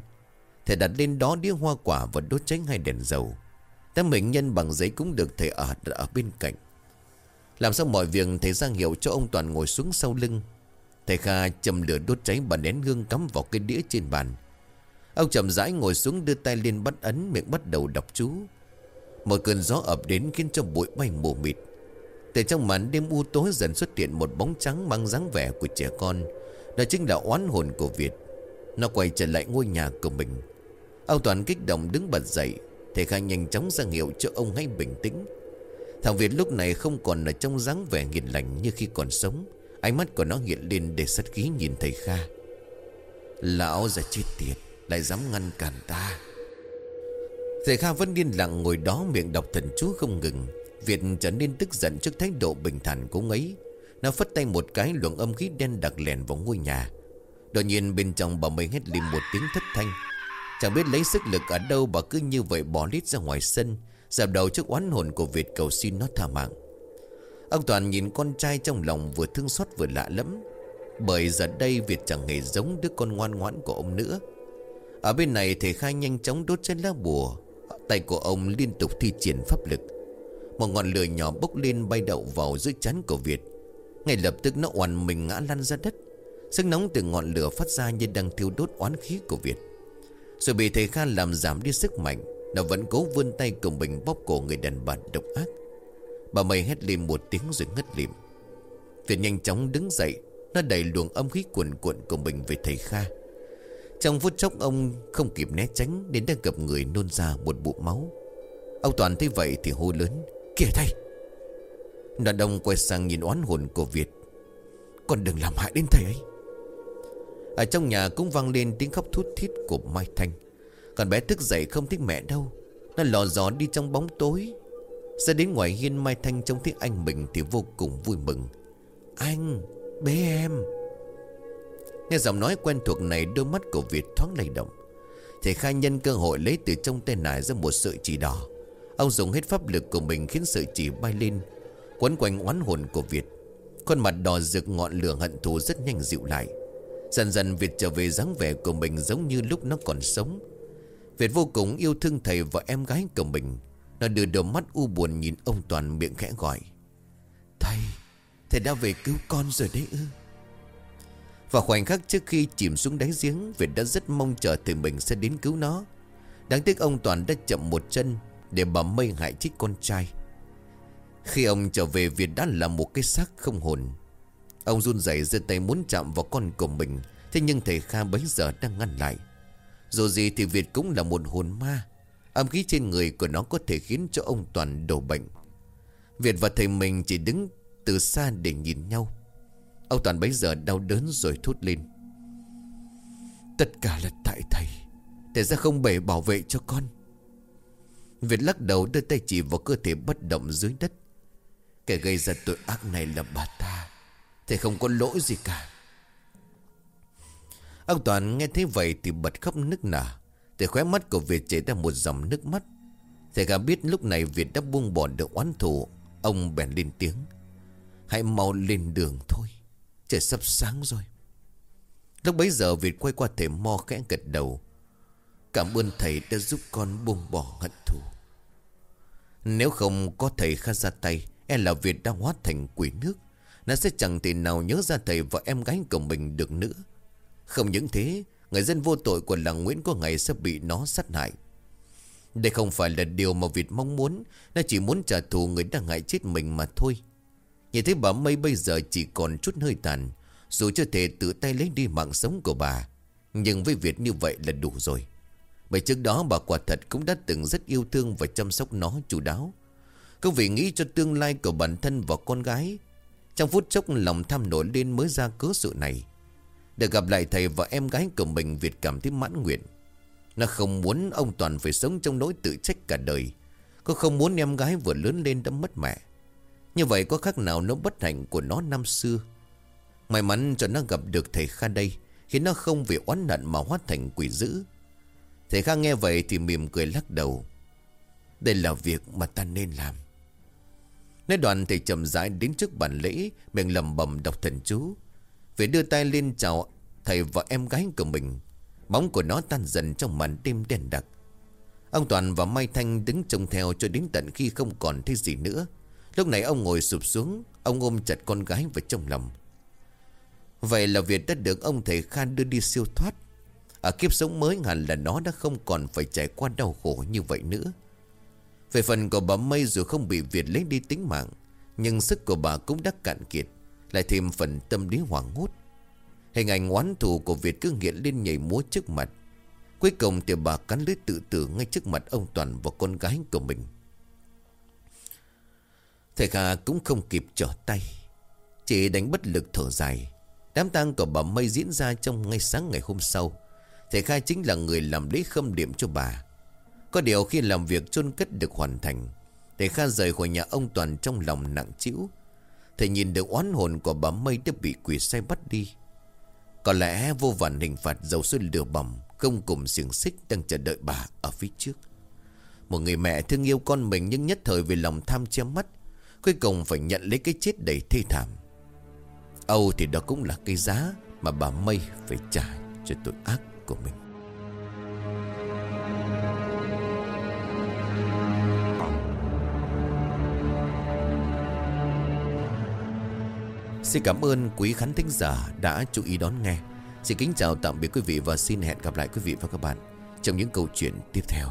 Thầy đặt lên đó đĩa hoa quả và đốt cháy hai đèn dầu. Tấm mệnh nhân bằng giấy cũng được thầy ở, ở bên cạnh. Làm xong mọi việc thầy ra hiệu cho ông Toàn ngồi xuống sau lưng. Thầy Kha châm lửa đốt cháy bàn nén hương cắm vào cái đĩa trên bàn. Ông chậm rãi ngồi xuống đưa tay lên bắt ấn miệng bắt đầu đọc chú. Một cơn gió ập đến khiến cho bụi bay mù mịt. Từ trong màn đêm u tối dần xuất hiện một bóng trắng mang dáng vẻ của trẻ con. Đó chính là oán hồn của Việt. Nó quay trở lại ngôi nhà của mình. Ông Toàn kích động đứng bật dậy Thầy Khai nhanh chóng ra hiệu cho ông hãy bình tĩnh. Thằng Việt lúc này không còn ở trong dáng vẻ nghiền lành như khi còn sống. Ánh mắt của nó hiện lên để sát khí nhìn thầy Kha. Lão già chết tiệt. Lại dám ngăn cản ta. Thầy Kha vẫn điên lặng ngồi đó miệng đọc thần chú không ngừng. Việt trở nên tức giận trước thái độ bình thản của ông ấy. Nó phất tay một cái, luồng âm khí đen đặc lèn vào ngôi nhà. Đột nhiên bên trong bà mây hét lên một tiếng thất thanh. Chẳng biết lấy sức lực ở đâu bà cứ như vậy bỏ lít ra ngoài sân. Dạp đầu trước oán hồn của Việt cầu xin nó tha mạng. Ông Toàn nhìn con trai trong lòng vừa thương xót vừa lạ lắm Bởi giờ đây Việt chẳng hề giống đứa con ngoan ngoãn của ông nữa. Ở bên này thầy khai nhanh chóng đốt trên lá bùa. Tay của ông liên tục thi triển pháp lực. Một ngọn lửa nhỏ bốc lên bay đậu vào dưới chắn của Việt. Ngay lập tức nó oằn mình ngã lăn ra đất. Sức nóng từ ngọn lửa phát ra như đang thiêu đốt oán khí của Việt. Rồi bị thầy Kha làm giảm đi sức mạnh, Nó vẫn cố vươn tay cùng mình bóp cổ người đàn bà độc ác. Bà mây hét lên một tiếng rồi ngất lịm. Việt nhanh chóng đứng dậy, Nó đẩy luồng âm khí cuồn cuộn của mình về thầy Kha. Trong phút chốc ông không kịp né tránh Đến đã gặp người nôn ra một bụng máu. Ông Toàn thấy vậy thì hô lớn Kìa thầy! Đoàn đông quay sang nhìn oán hồn của Việt. Con đừng làm hại đến thầy ấy. Ở trong nhà cũng vang lên tiếng khóc thút thít của Mai Thanh. Còn bé thức dậy không thích mẹ đâu Nó lò gió đi trong bóng tối. Ra đến ngoài hiên Mai Thanh trông thấy anh mình thì vô cùng vui mừng. Anh, bé em! Nghe giọng nói quen thuộc này đôi mắt của Việt thoáng lay động. Thầy khai nhân cơ hội lấy từ trong tay nải ra một sợi chỉ đỏ. Ông dùng hết pháp lực của mình khiến sợi chỉ bay lên Quấn quanh oán hồn của Việt. Khuôn mặt đỏ rực ngọn lửa hận thù rất nhanh dịu lại. Dần dần Việt trở về dáng vẻ của mình giống như lúc nó còn sống. Việt vô cùng yêu thương thầy và em gái của mình. Nó đưa đôi mắt u buồn nhìn ông Toàn miệng khẽ gọi. Thầy, thầy đã về cứu con rồi đấy ư? Và khoảnh khắc trước khi chìm xuống đáy giếng, Việt đã rất mong chờ thầy mình sẽ đến cứu nó. Đáng tiếc ông Toàn đã chậm một chân Để bà mây hại chết con trai. Khi ông trở về, Việt đã là một cái xác không hồn. Ông run rẩy giơ tay muốn chạm vào con của mình, Thế nhưng thầy Kha bấy giờ đang ngăn lại. Dù gì thì Việt cũng là một hồn ma. Âm khí trên người của nó có thể khiến cho ông Toàn đổ bệnh. Việt và thầy mình chỉ đứng từ xa để nhìn nhau. Ông Toàn bấy giờ đau đớn rồi thốt lên. Tất cả là tại thầy. Thầy ra không bể bảo vệ cho con. Việt lắc đầu đưa tay chỉ vào cơ thể bất động dưới đất. Kẻ gây ra tội ác này là bà ta. Thầy không có lỗi gì cả. Ông Toàn nghe thấy vậy thì bật khóc nức nở. Thầy khóe mắt của Việt chảy ra một dòng nước mắt. Thầy cả biết lúc này Việt đã buông bỏ được oán thù. Ông bèn lên tiếng. Hãy mau lên đường thôi. Trời sắp sáng rồi. Lúc bấy giờ Việt quay qua thầy mo khẽ gật đầu. Cảm ơn thầy đã giúp con buông bỏ hận thù. Nếu không có thầy khá ra tay E là Việt đã hóa thành quỷ nước. Nó sẽ chẳng thể nào nhớ ra thầy và em gái của mình được nữa. Không những thế, Người dân vô tội của làng Nguyễn có ngày sẽ bị nó sát hại. Đây không phải là điều mà Việt mong muốn. Nó chỉ muốn trả thù người đang hại chết mình mà thôi. Nhìn thấy bà Mây bây giờ chỉ còn chút hơi tàn, Dù chưa thể tự tay lấy đi mạng sống của bà, Nhưng với việc như vậy là đủ rồi. Bởi trước đó bà quả thật cũng đã từng rất yêu thương và chăm sóc nó chu đáo. Cứ vì nghĩ cho tương lai của bản thân và con gái, Trong phút chốc lòng tham nổi lên mới ra cớ sự này. Để gặp lại thầy và em gái của mình Việt cảm thấy mãn nguyện. Nó không muốn ông Toàn phải sống trong nỗi tự trách cả đời. Cô không muốn em gái vừa lớn lên đã mất mẹ. Như vậy có khác nào nó bất hạnh của nó năm xưa? May mắn cho nó gặp được thầy Kha đây Khiến nó không vì oán hận mà hóa thành quỷ dữ. Thầy Kha nghe vậy thì mỉm cười lắc đầu. Đây là việc mà ta nên làm. Nói đoàn thầy chậm rãi đến trước bàn lễ, Miệng lầm bầm đọc thần chú. Về đưa tay lên chào thầy và em gái của mình. Bóng của nó tan dần trong màn đêm đen đặc. Ông Toàn và Mai Thanh đứng trông theo cho đến tận khi không còn thấy gì nữa. Lúc này ông ngồi sụp xuống, Ông ôm chặt con gái vào trong lòng. Vậy là Việt đã được ông thầy Khan đưa đi siêu thoát. Ở kiếp sống mới hẳn là nó đã không còn phải trải qua đau khổ như vậy nữa. Về phần của bà Mây dù không bị Việt lấy đi tính mạng, Nhưng sức của bà cũng đã cạn kiệt, Lại thêm phần tâm lý hoảng hốt. Hình ảnh oán thù của Việt cứ nghiện lên nhảy múa trước mặt. Cuối cùng thì bà cắn lưới tự tử ngay trước mặt ông Toàn và con gái của mình. Thầy Kha cũng không kịp trở tay. Chỉ đánh bất lực thở dài. Đám tang của bà Mây diễn ra trong ngay sáng ngày hôm sau. Thầy Kha chính là người làm lễ khâm điểm cho bà. Có điều khi làm việc chôn cất được hoàn thành, Thầy Kha rời khỏi nhà ông Toàn trong lòng nặng trĩu. Thầy nhìn được oán hồn của bà Mây đã bị quỷ say bắt đi. Có lẽ vô vàn hình phạt dầu xuân lừa bầm Không cùng xiềng xích đang chờ đợi bà ở phía trước. Một người mẹ thương yêu con mình nhưng nhất thời vì lòng tham che mắt Cuối cùng phải nhận lấy cái chết đầy thê thảm Âu thì đó cũng là cái giá mà bà Mây phải trả cho tội ác của mình Xin cảm ơn quý khán thính giả đã chú ý đón nghe. Xin kính chào tạm biệt quý vị và xin hẹn gặp lại quý vị và các bạn trong những câu chuyện tiếp theo.